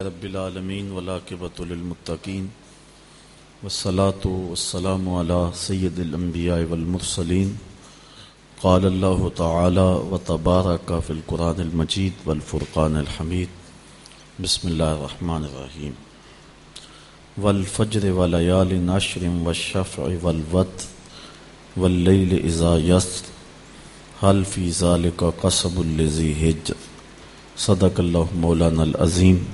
رب العالمین ولاقبۃ للمتقین والصلاة والسلام على سید الانبیاء والمرسلین قال اللہ تعالی و تبارک فی القرآن المجید والفرقان الحمید بسم اللہ الرحمن الرحیم والفجر ولیال ناشر والشفع والوت واللیل اذا یسر حل فی ذالک قصب اللذی حج صدق اللہ مولانا العظیم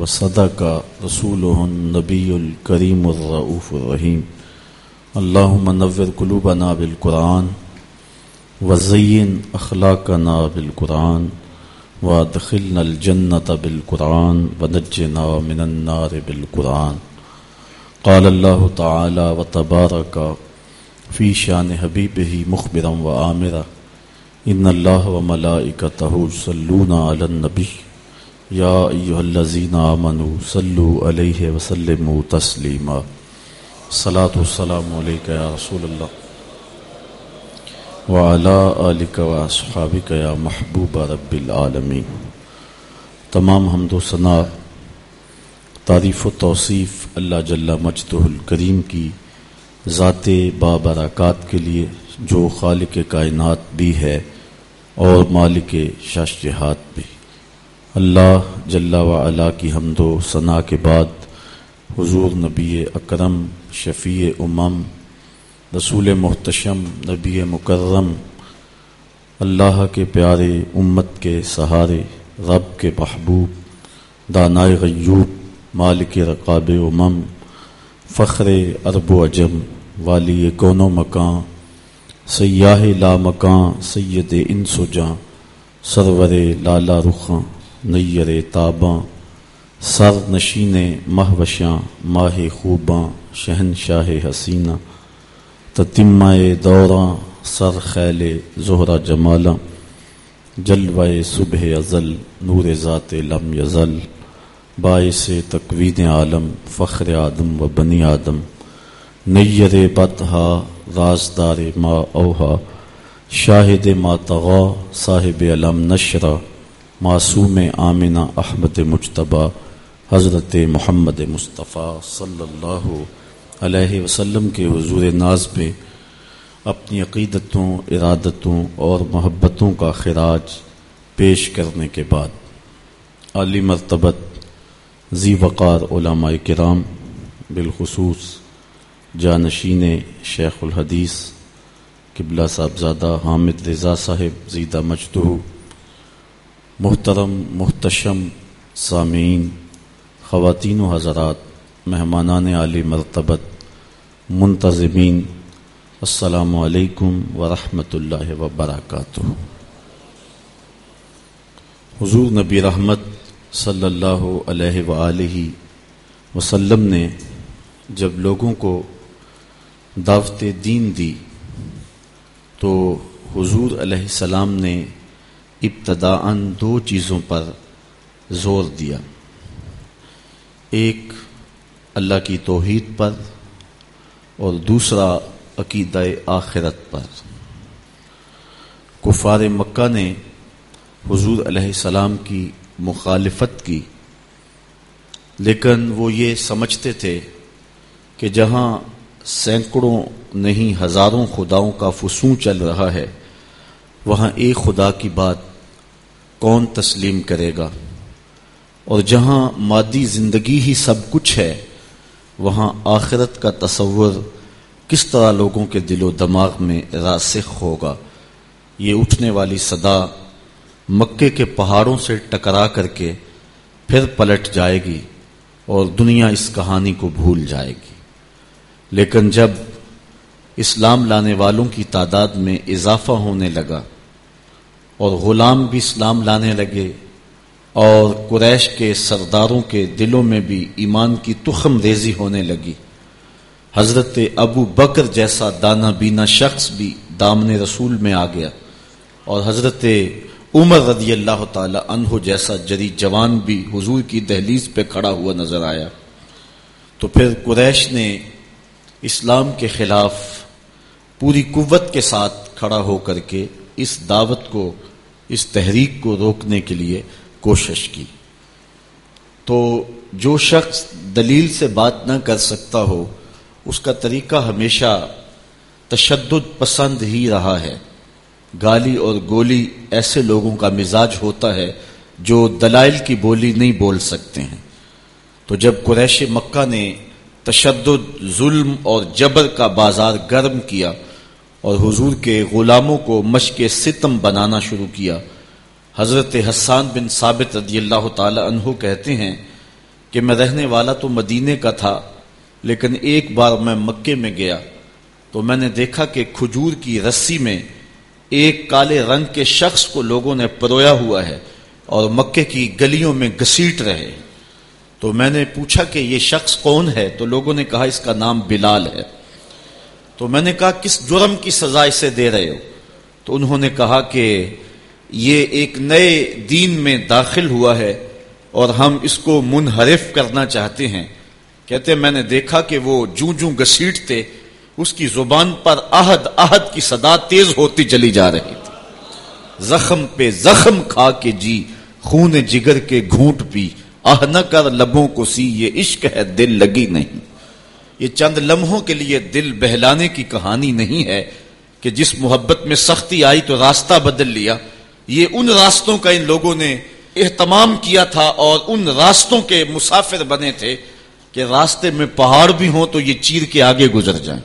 وصدق رسوله النبی الکریم الرعوف الرحیم اللہم نور قلوبنا بالقرآن وزین اخلاقنا بالقرآن وادخلنا الجنة بالقرآن ونجنا من النار بالقرآن. قال اللہ تعالی وتبارک فی شان حبیبه مخبرا وآمرا ان اللہ وملائکته صلون علی النبی یا ایها الذین آمنوا صلوا علیہ وسلموا تسلیما۔ صلاة والسلام علیکہ یا رسول اللہ۔ وعلا آلک و یا محبوب رب العالمین۔ تمام حمد و ثناء تعریف و توصیف اللہ جل مجدہ الکریم کی ذات بابرکات کے لیے جو خالق کائنات بھی ہے اور مالک شاش جہات بھی۔ اللہ جل وعلا کی حمد و ثناء کے بعد حضور نبی اکرم، شفیع امم، رسول محتشم، نبی مکرم، اللہ کے پیارے امت کے سہارے، رب کے محبوب، دانائے غیوب، مالک رقاب امم، فخر ارب و اجم والی کون و مکان سیاہ لا مکان سید ان سجاں سرور لالا رخاں۔ نیر تاباں، سر نشین مہوشاں، ماہ خوباں شہن شاہ حسینہ تتمائے دوراں سر خیل زہرا جمالاں جلوائے صبح ازل، نور ذات لم یزل، باعث تقوین عالم، فخر آدم و بنی آدم، نیر بتہا رازدار ما اوہا، شاہد ما تغا، صاحب علم نشرہ معصوم آمنہ احمد مجتبہ حضرت محمد مصطفیٰ صلی اللہ علیہ وسلم کے حضور ناز پہ اپنی عقیدتوں، ارادتوں اور محبتوں کا خراج پیش کرنے کے بعد علی مرتبت ذی وقار علماء کرام بالخصوص جانشین شیخ الحدیث قبلہ صاحبزادہ حامد رضا صاحب زیدہ مجدہ محترم، محتشم، سامعین، خواتین و حضرات، مہمانان عالی مرتبت، منتظمین، السلام علیکم ورحمۃ اللہ وبرکاتہ۔ حضور نبی رحمت صلی اللہ علیہ وآلہ وسلم نے جب لوگوں کو دعوت دین دی تو حضور علیہ السلام نے ابتداء دو چیزوں پر زور دیا۔ ایک، اللہ کی توحید پر، اور دوسرا، عقیدہ آخرت پر۔ کفار مکہ نے حضور علیہ السلام کی مخالفت کی، لیکن وہ یہ سمجھتے تھے کہ جہاں سینکڑوں نہیں ہزاروں خداؤں کا فسوں چل رہا ہے، وہاں ایک خدا کی بات کون تسلیم کرے گا؟ اور جہاں مادی زندگی ہی سب کچھ ہے، وہاں آخرت کا تصور کس طرح لوگوں کے دل و دماغ میں راسخ ہوگا؟ یہ اٹھنے والی صدا مکے کے پہاڑوں سے ٹکرا کر کے پھر پلٹ جائے گی اور دنیا اس کہانی کو بھول جائے گی۔ لیکن جب اسلام لانے والوں کی تعداد میں اضافہ ہونے لگا اور غلام بھی اسلام لانے لگے اور قریش کے سرداروں کے دلوں میں بھی ایمان کی تخم ریزی ہونے لگی۔ حضرت ابو بکر جیسا دانا بینا شخص بھی دامن رسول میں آ گیا۔ اور حضرت عمر رضی اللہ تعالی عنہ جیسا جری جوان بھی حضور کی دہلیز پہ کھڑا ہوا نظر آیا۔ تو پھر قریش نے اسلام کے خلاف پوری قوت کے ساتھ کھڑا ہو کر کے اس دعوت کو، اس تحریک کو روکنے کے لیے کوشش کی۔ تو جو شخص دلیل سے بات نہ کر سکتا ہو، اس کا طریقہ ہمیشہ تشدد پسند ہی رہا ہے۔ گالی اور گولی ایسے لوگوں کا مزاج ہوتا ہے جو دلائل کی بولی نہیں بول سکتے ہیں۔ تو جب قریش مکہ نے تشدد، ظلم اور جبر کا بازار گرم کیا اور حضور کے غلاموں کو مشق ستم بنانا شروع کیا۔ حضرت حسان بن ثابت رضی اللہ تعالی عنہ کہتے ہیں کہ میں رہنے والا تو مدینے کا تھا، لیکن ایک بار میں مکے میں گیا۔ تو میں نے دیکھا کہ کھجور کی رسی میں ایک کالے رنگ کے شخص کو لوگوں نے پرویا ہوا ہے اور مکے کی گلیوں میں گسیٹ رہے۔ تو میں نے پوچھا کہ یہ شخص کون ہے؟ تو لوگوں نے کہا اس کا نام بلال ہے۔ تو میں نے کہا، کس جرم کی سزا اسے دے رہے ہو؟ تو انہوں نے کہا کہ یہ ایک نئے دین میں داخل ہوا ہے اور ہم اس کو منحرف کرنا چاہتے ہیں۔ کہتے میں نے دیکھا کہ وہ جوں جوں گسیٹ تھے اس کی زبان پر عہد عہد کی صدا تیز ہوتی چلی جا رہی تھی۔ زخم پہ زخم کھا کے جی خون جگر کے گھونٹ پی۔ آہ نہ کر لبوں کو سی، یہ عشق ہے، دل لگی نہیں۔ یہ چند لمحوں کے لیے دل بہلانے کی کہانی نہیں ہے کہ جس محبت میں سختی آئی تو راستہ بدل لیا۔ یہ ان راستوں کا ان لوگوں نے اہتمام کیا تھا اور ان راستوں کے مسافر بنے تھے کہ راستے میں پہاڑ بھی ہوں تو یہ چیر کے آگے گزر جائیں۔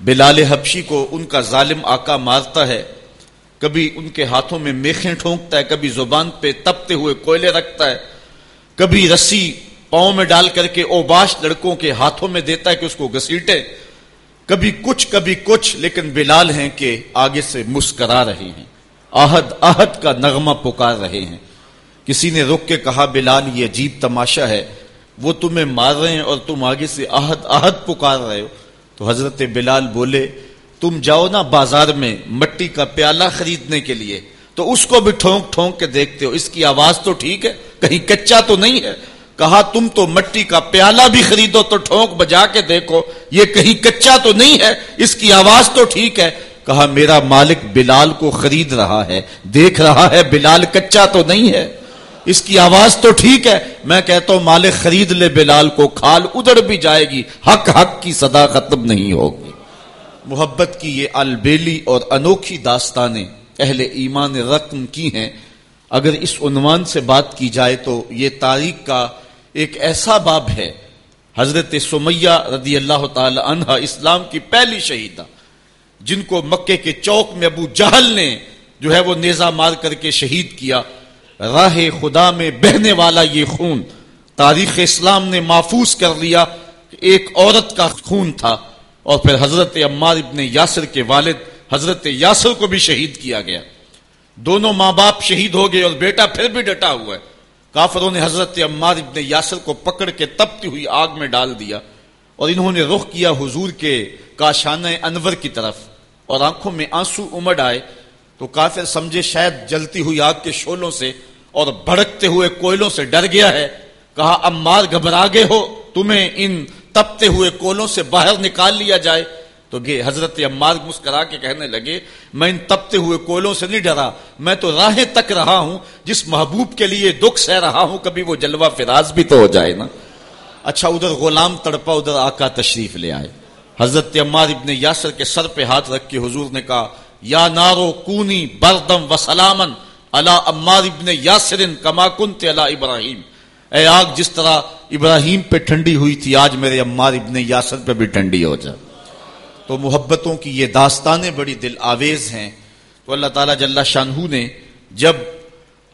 بلال حبشی کو ان کا ظالم آقا مارتا ہے۔ کبھی ان کے ہاتھوں میں میخیں ٹھونکتا ہے، کبھی زبان پہ تپتے ہوئے کوئلے رکھتا ہے۔ کبھی رسی پاؤں میں ڈال کر کے اوباش لڑکوں کے ہاتھوں میں دیتا ہے کہ اس کو گسیٹے کبھی کچھ کبھی کچھ، لیکن بلال ہیں کہ آگے سے مسکرا رہے ہیں۔ آہد آہد کا نغمہ پکار رہے ہیں۔ کسی نے رک کے کہا، بلال یہ عجیب تماشا ہے۔ وہ تمہیں مار رہے ہیں اور تم آگے سے آہد آہد پکار رہے ہو۔ تو حضرت بلال بولے، تم جاؤ نا بازار میں مٹی کا پیالہ خریدنے کے لیے۔ تو اس کو بھی ٹھونک ٹھونک کے دیکھتے ہو۔ اس کی آواز تو ٹھیک ہے، کہیں کچا تو نہیں ہے۔ کہا تم تو مٹی کا پیالہ بھی خریدو تو ٹھونک بجا کے دیکھو، یہ کہیں کچا تو نہیں ہے، اس کی آواز تو ٹھیک ہے۔ کہا، میرا مالک بلال کو خرید رہا ہے، دیکھ رہا ہے، بلال کچا تو نہیں ہے۔ اس کی آواز تو ٹھیک ہے، میں کہتا ہوں، مالک خرید لے، بلال کو کھال، ادھر بھی جائے گی۔ حق حق کی صدا ختم نہیں ہوگی۔ محبت کی یہ البیلی اور انوکھی داستانیں اہل ایمان رقم کی ہیں۔ اگر اس عنوان سے بات کی جائے تو یہ تاریخ کا ایک ایسا باب ہے، حضرت سمیہ رضی اللہ تعالی عنہ اسلام کی پہلی شہیدہ، جن کو مکے کے چوک میں ابو جہل نے جو ہے وہ نیزہ مار کر کے شہید کیا۔ راہ خدا میں بہنے والا یہ خون، تاریخ اسلام نے محفوظ کر لیا کہ ایک عورت کا خون تھا۔ اور پھر حضرت عمار ابن یاسر کے والد حضرت یاسر کو بھی شہید کیا گیا۔ دونوں ماں باپ شہید ہو گئے اور بیٹا پھر بھی ڈٹا ہوا ہے۔ کافروں نے حضرت عمار ابن یاسر کو پکڑ کے تپتی ہوئی آگ میں ڈال دیا اور انہوں نے رخ کیا حضور کے کاشانہ انور کی طرف اور آنکھوں میں آنسو امڑ آئے تو کافر سمجھے شاید جلتی ہوئی آگ کے شولوں سے اور بھڑکتے ہوئے کوئلوں سے ڈر گیا ہے۔ کہا امار گھبرا گئے ہو، تمہیں ان تپتے ہوئے کولوں سے باہر نکال لیا جائے۔ تو حضرت عمار مسکرا کے کہنے لگے، میں ان تپتے ہوئے کوئلوں سے نہیں ڈرا، میں تو راہیں تک رہا ہوں، جس محبوب کے لیے دکھ سہ رہا ہوں، کبھی وہ جلوہ فراز بھی تو ہو جائے نا۔ اچھا ادھر غلام تڑپا، ادھر آقا تشریف لے آئے۔ حضرت عمار ابن یاسر کے سر پہ ہاتھ رکھ کے حضور نے کہا، یا نارو کونی بردم و سلامن اللہ عمار ابن یاسر کما کنت اللہ ابراہیم۔ اے آگ، جس طرح ابراہیم پہ ٹھنڈی ہوئی تھی، آج میرے عمار ابن یاسر پہ بھی ٹھنڈی ہو جائے تو محبتوں کی یہ داستانیں بڑی دل آویز ہیں۔ تو اللہ تعالیٰ جل شاہ نے جب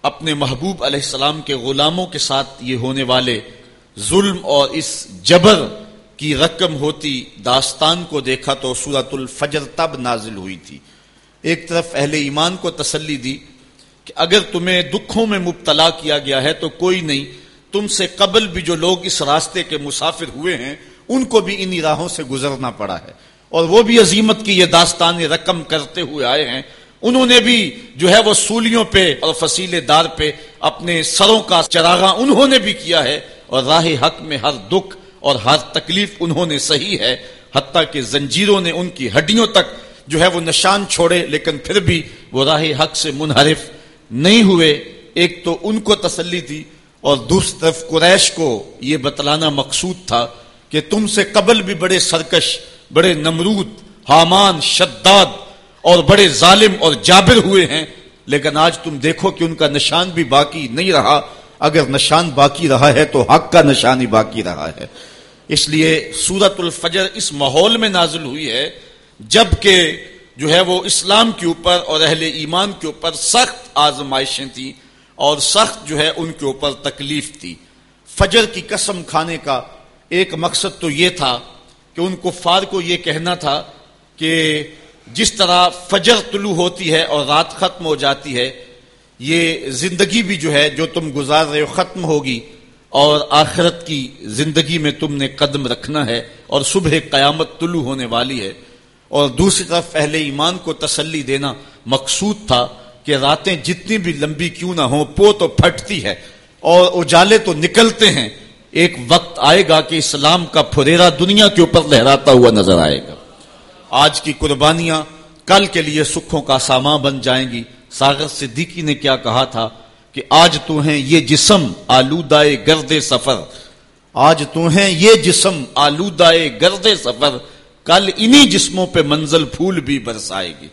اپنے محبوب علیہ السلام کے غلاموں کے ساتھ یہ ہونے والے ظلم اور اس جبر کی رقم ہوتی داستان کو دیکھا تو سورت الفجر تب نازل ہوئی تھی۔ ایک طرف اہل ایمان کو تسلی دی کہ اگر تمہیں دکھوں میں مبتلا کیا گیا ہے تو کوئی نہیں، تم سے قبل بھی جو لوگ اس راستے کے مسافر ہوئے ہیں، ان کو بھی انہی راہوں سے گزرنا پڑا ہے۔ اور وہ بھی عظیمت کی یہ داستان رقم کرتے ہوئے آئے ہیں۔ انہوں نے بھی جو ہے وہ سولیوں پہ اور فصیلے دار پہ اپنے سروں کا چراغا انہوں نے بھی کیا ہے۔ اور راہ حق میں ہر دکھ اور ہر تکلیف انہوں نے صحیح ہے۔ حتیٰ کہ زنجیروں نے ان کی ہڈیوں تک جو ہے وہ نشان چھوڑے، لیکن پھر بھی وہ راہ حق سے منحرف نہیں ہوئے۔ ایک تو ان کو تسلی تھی اور دوسری طرف قریش کو یہ بتلانا مقصود تھا کہ تم سے قبل بھی بڑے سرکش بڑے نمرود، حامان، شداد اور بڑے ظالم اور جابر ہوئے ہیں، لیکن آج تم دیکھو کہ ان کا نشان بھی باقی نہیں رہا۔ اگر نشان باقی رہا ہے تو حق کا نشان ہی باقی رہا ہے۔ اس لیے سورت الفجر اس ماحول میں نازل ہوئی ہے، جبکہ جو ہے وہ اسلام کے اوپر اور اہل ایمان کے اوپر سخت آزمائشیں تھیں اور سخت جو ہے ان کے اوپر تکلیف تھی۔ فجر کی قسم کھانے کا ایک مقصد تو یہ تھا کہ ان کو فار کو یہ کہنا تھا کہ جس طرح فجر طلوع ہوتی ہے اور رات ختم ہو جاتی ہے، یہ زندگی بھی جو ہے، جو تم گزار رہے ہو، ختم ہوگی اور آخرت کی زندگی میں تم نے قدم رکھنا ہے اور صبح قیامت طلوع ہونے والی ہے۔ اور دوسری طرف اہل ایمان کو تسلی دینا مقصود تھا کہ راتیں جتنی بھی لمبی کیوں نہ ہوں، پو تو پھٹتی ہے اور اجالے تو نکلتے ہیں۔ ایک وقت آئے گا کہ اسلام کا پھریرا دنیا کے اوپر لہراتا ہوا نظر آئے گا۔ آج کی قربانیاں کل کے لیے سکھوں کا سامان بن جائیں گی۔ ساگر صدیقی نے کیا کہا تھا کہ آج تو ہیں یہ جسم آلودائے گرد سفر۔ آج تو ہیں یہ جسم آلودائے گرد سفر۔ کل انہی جسموں پہ منزل پھول بھی برسائے گی۔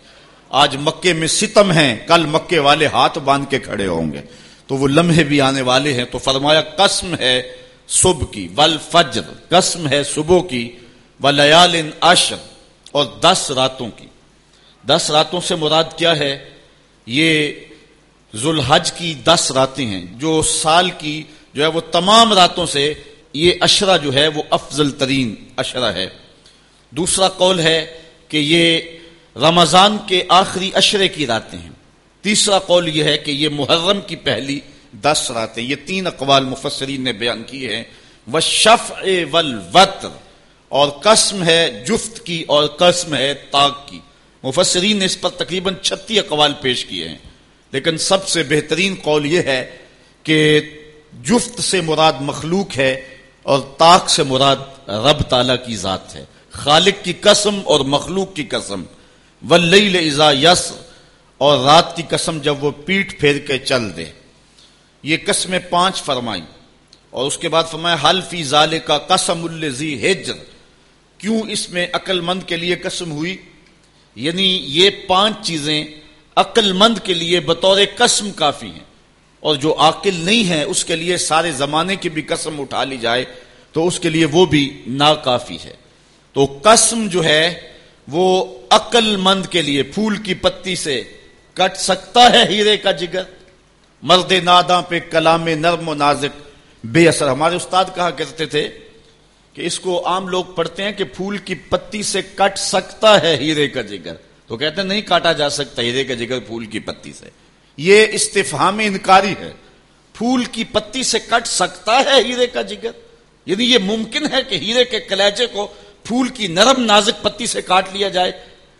آج مکے میں ستم ہیں، کل مکے والے ہاتھ باندھ کے کھڑے ہوں گے۔ تو وہ لمحے بھی آنے والے ہیں۔ تو فرمایا قسم ہے صبح کی، ول فجر، قسم ہے صبح کی، ولیال اشر اور دس راتوں کی۔ دس راتوں سے مراد کیا ہے؟ یہ ذوالحج کی دس راتیں ہیں، جو سال کی جو ہے وہ تمام راتوں سے یہ اشرا جو ہے وہ افضل ترین اشرا ہے۔ دوسرا قول ہے کہ یہ رمضان کے آخری اشرے کی راتیں ہیں۔ تیسرا قول یہ ہے کہ یہ محرم کی پہلی دس راتیں، یہ تین اقوال مفسرین نے بیان کیے ہیں۔ وہ شف اور قسم ہے جفت کی اور قسم ہے تاک کی۔ مفسرین نے اس پر تقریباً چھتی اقوال پیش کیے ہیں۔ لیکن سب سے بہترین قول یہ ہے کہ جفت سے مراد مخلوق ہے اور تاک سے مراد رب تعالی کی ذات ہے۔ خالق کی قسم اور مخلوق کی قسم۔ ولیل ازا یس اور رات کی قسم جب وہ پیٹ پھیر کے چل دے۔ یہ قسمیں پانچ فرمائی اور اس کے بعد فرمایا، حل فی ظال کا قسم الزی ہجر کیوں اس میں عقل مند کے لیے قسم ہوئی؟ یعنی یہ پانچ چیزیں عقل مند کے لیے بطور قسم کافی ہیں۔ اور جو عاقل نہیں ہے اس کے لیے سارے زمانے کی بھی قسم اٹھا لی جائے، تو اس کے لیے وہ بھی ناکافی ہے۔ تو قسم جو ہے، وہ عقل مند کے لیے پھول کی پتی سے کٹ سکتا ہے ہیرے کا جگر۔ مرد نادا پہ کلام نرم و نازک۔ بے اثر، ہمارے استاد کہا کرتے تھے کہ اس کو عام لوگ پڑھتے ہیں کہ پھول کی پتی سے کٹ سکتا ہے ہیرے کا جگر۔ تو کہتے ہیں نہیں کاٹا جا سکتا ہیرے کا جگر پھول کی پتی سے۔ یہ استفہام انکاری ہے۔ پھول کی پتی سے کٹ سکتا ہے ہیرے کا جگر۔ یعنی یہ ممکن ہے کہ ہیرے کے کلیجے کو پھول کی نرم نازک پتی سے کاٹ لیا جائے۔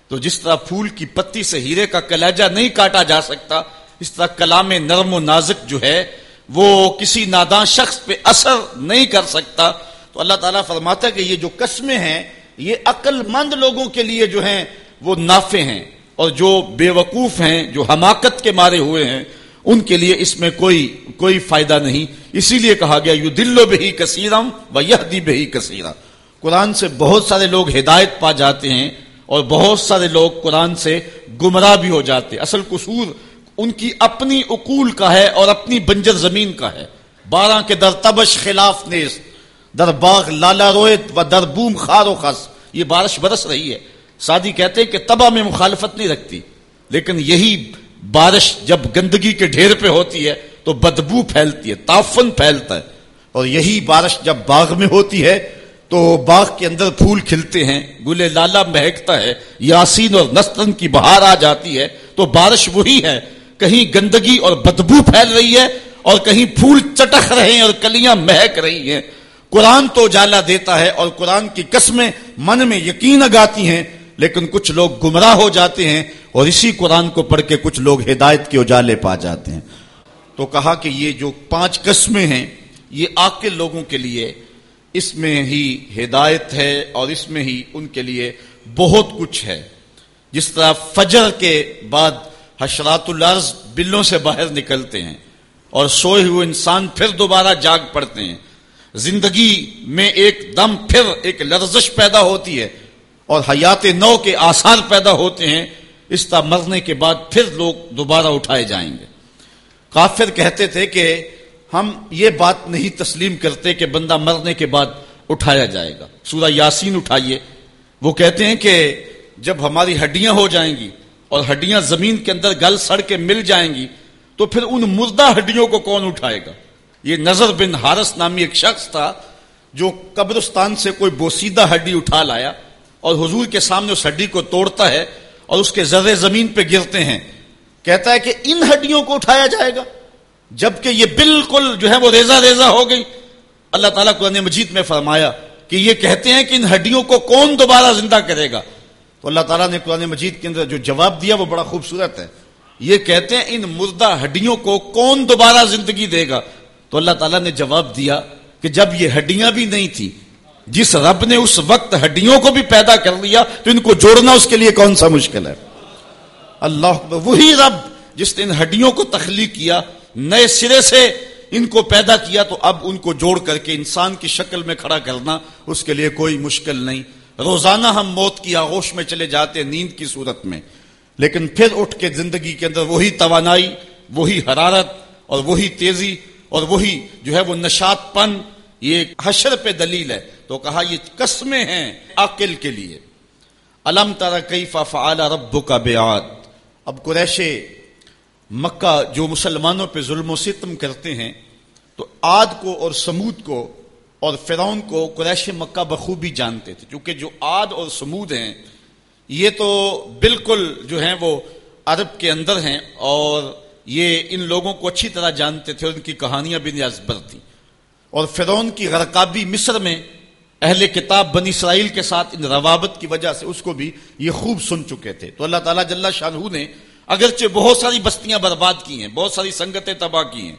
تو جس طرح پھول کی پتی سے ہیرے کا کلیجہ نہیں کاٹا جا سکتا اس طرح کلام نرم و نازک جو ہے، وہ کسی نادان شخص پہ اثر نہیں کر سکتا۔ تو اللہ تعالیٰ فرماتا ہے کہ یہ جو قسمیں ہیں، یہ عقل مند لوگوں کے لیے جو ہیں، وہ نافع ہیں۔ اور جو بے وقوف ہیں، جو حماقت کے مارے ہوئے ہیں، ان کے لیے اس میں کوئی کوئی فائدہ نہیں۔ اسی لیے کہا گیا یو دلو بہی کثیرم و یہ دی بہی کثیرہ قرآن سے بہت سارے لوگ ہدایت پا جاتے ہیں اور بہت سارے لوگ قرآن سے گمراہ بھی ہو جاتے ہیں۔ اصل قصور ان کی اپنی اقول کا ہے اور اپنی بنجر زمین کا ہے۔ بارہ کے در تبش خلاف نیست در باغ لالا رویت و در بوم خار و خس۔ یہ بارش برس رہی ہے۔ سادی کہتے ہیں کہ تباہ میں مخالفت نہیں رکھتی، لیکن یہی بارش جب گندگی کے ڈھیر پہ ہوتی ہے تو بدبو پھیلتی ہے، تافن پھیلتا ہے۔ اور یہی بارش جب باغ میں ہوتی ہے تو باغ کے اندر پھول کھلتے ہیں، گلے لالا مہکتا ہے، یاسین اور نستن کی بہار آ جاتی ہے۔ تو بارش وہی ہے کہیں گندگی اور بدبو پھیل رہی ہے اور کہیں پھول چٹک رہے ہیں اور کلیاں مہک رہی ہیں۔ قرآن تو اجالا دیتا ہے اور قرآن کی قسمیں من میں یقین اگاتی ہیں، لیکن کچھ لوگ گمراہ ہو جاتے ہیں اور اسی قرآن کو پڑھ کے کچھ لوگ ہدایت کے اجالے پا جاتے ہیں۔ تو کہا کہ یہ جو پانچ قسمیں ہیں، یہ آکل لوگوں کے لیے اس میں ہی ہدایت ہے اور اس میں ہی ان کے لیے بہت کچھ ہے۔ جس طرح فجر کے بعد حشرات الارض بلوں سے باہر نکلتے ہیں اور سوئے ہوئے انسان پھر دوبارہ جاگ پڑتے ہیں۔ زندگی میں ایک دم پھر ایک لرزش پیدا ہوتی ہے اور حیات نو کے آثار پیدا ہوتے ہیں۔ اس طرح مرنے کے بعد پھر لوگ دوبارہ اٹھائے جائیں گے۔ کافر کہتے تھے کہ ہم یہ بات نہیں تسلیم کرتے کہ بندہ مرنے کے بعد اٹھایا جائے گا۔ سورہ یاسین اٹھائیے۔ وہ کہتے ہیں کہ جب ہماری ہڈیاں ہو جائیں گی اور ہڈیاں زمین کے اندر گل سڑ کے مل جائیں گی تو پھر ان مردہ ہڈیوں کو کون اٹھائے گا؟ یہ نظر بن ہارس نامی ایک شخص تھا جو قبرستان سے کوئی بوسیدہ ہڈی اٹھا لایا اور حضور کے سامنے اس ہڈی کو توڑتا ہے اور اس کے ذرے زمین پہ گرتے ہیں۔ کہتا ہے کہ ان ہڈیوں کو اٹھایا جائے گا، جبکہ یہ بالکل جو ہے وہ ریزا ریزا ہو گئی۔ اللہ تعالیٰ قرآن مجید میں فرمایا کہ یہ کہتے ہیں کہ ان ہڈیوں کو کون دوبارہ زندہ کرے گا؟ تو اللہ تعالیٰ نے قرآن مجید کے اندر جو جواب دیا وہ بڑا خوبصورت ہے۔ یہ کہتے ہیں ان مردہ ہڈیوں کو کون دوبارہ زندگی دے گا؟ تو اللہ تعالیٰ نے جواب دیا کہ جب یہ ہڈیاں بھی نہیں تھی جس رب نے اس وقت ہڈیوں کو بھی پیدا کر لیا، تو ان کو جوڑنا اس کے لیے کون سا مشکل ہے؟ اللہ وہی رب جس نے ان ہڈیوں کو تخلیق کیا، نئے سرے سے ان کو پیدا کیا، تو اب ان کو جوڑ کر کے انسان کی شکل میں کھڑا کرنا اس کے لیے کوئی مشکل نہیں۔ روزانہ ہم موت کی آغوش میں چلے جاتے ہیں، نیند کی صورت میں۔ لیکن پھر اٹھ کے زندگی کے اندر وہی توانائی، وہی حرارت اور وہی تیزی اور وہی جو ہے وہ نشات پن، یہ حشر پہ دلیل ہے۔ تو کہا، یہ قسمیں ہیں عقل کے لیے۔ علم تارا کئی فعال رب کا بیاد اب قریش مکہ جو مسلمانوں پہ ظلم و ستم کرتے ہیں، تو آد کو اور سمود کو اور فرعون کو قریش مکہ بخوبی جانتے تھے، کیونکہ جو آد اور سمود ہیں، یہ تو بالکل جو ہیں وہ عرب کے اندر ہیں اور یہ ان لوگوں کو اچھی طرح جانتے تھے اور ان کی کہانیاں بھی نیازبر تھیں۔ اور فرعون کی غرقابی مصر میں اہل کتاب بنی اسرائیل کے ساتھ ان روابط کی وجہ سے اس کو بھی یہ خوب سن چکے تھے۔ تو اللہ تعالیٰ جل شاہ نے اگرچہ بہت ساری بستیاں برباد کی ہیں، بہت ساری سنگتیں تباہ کی ہیں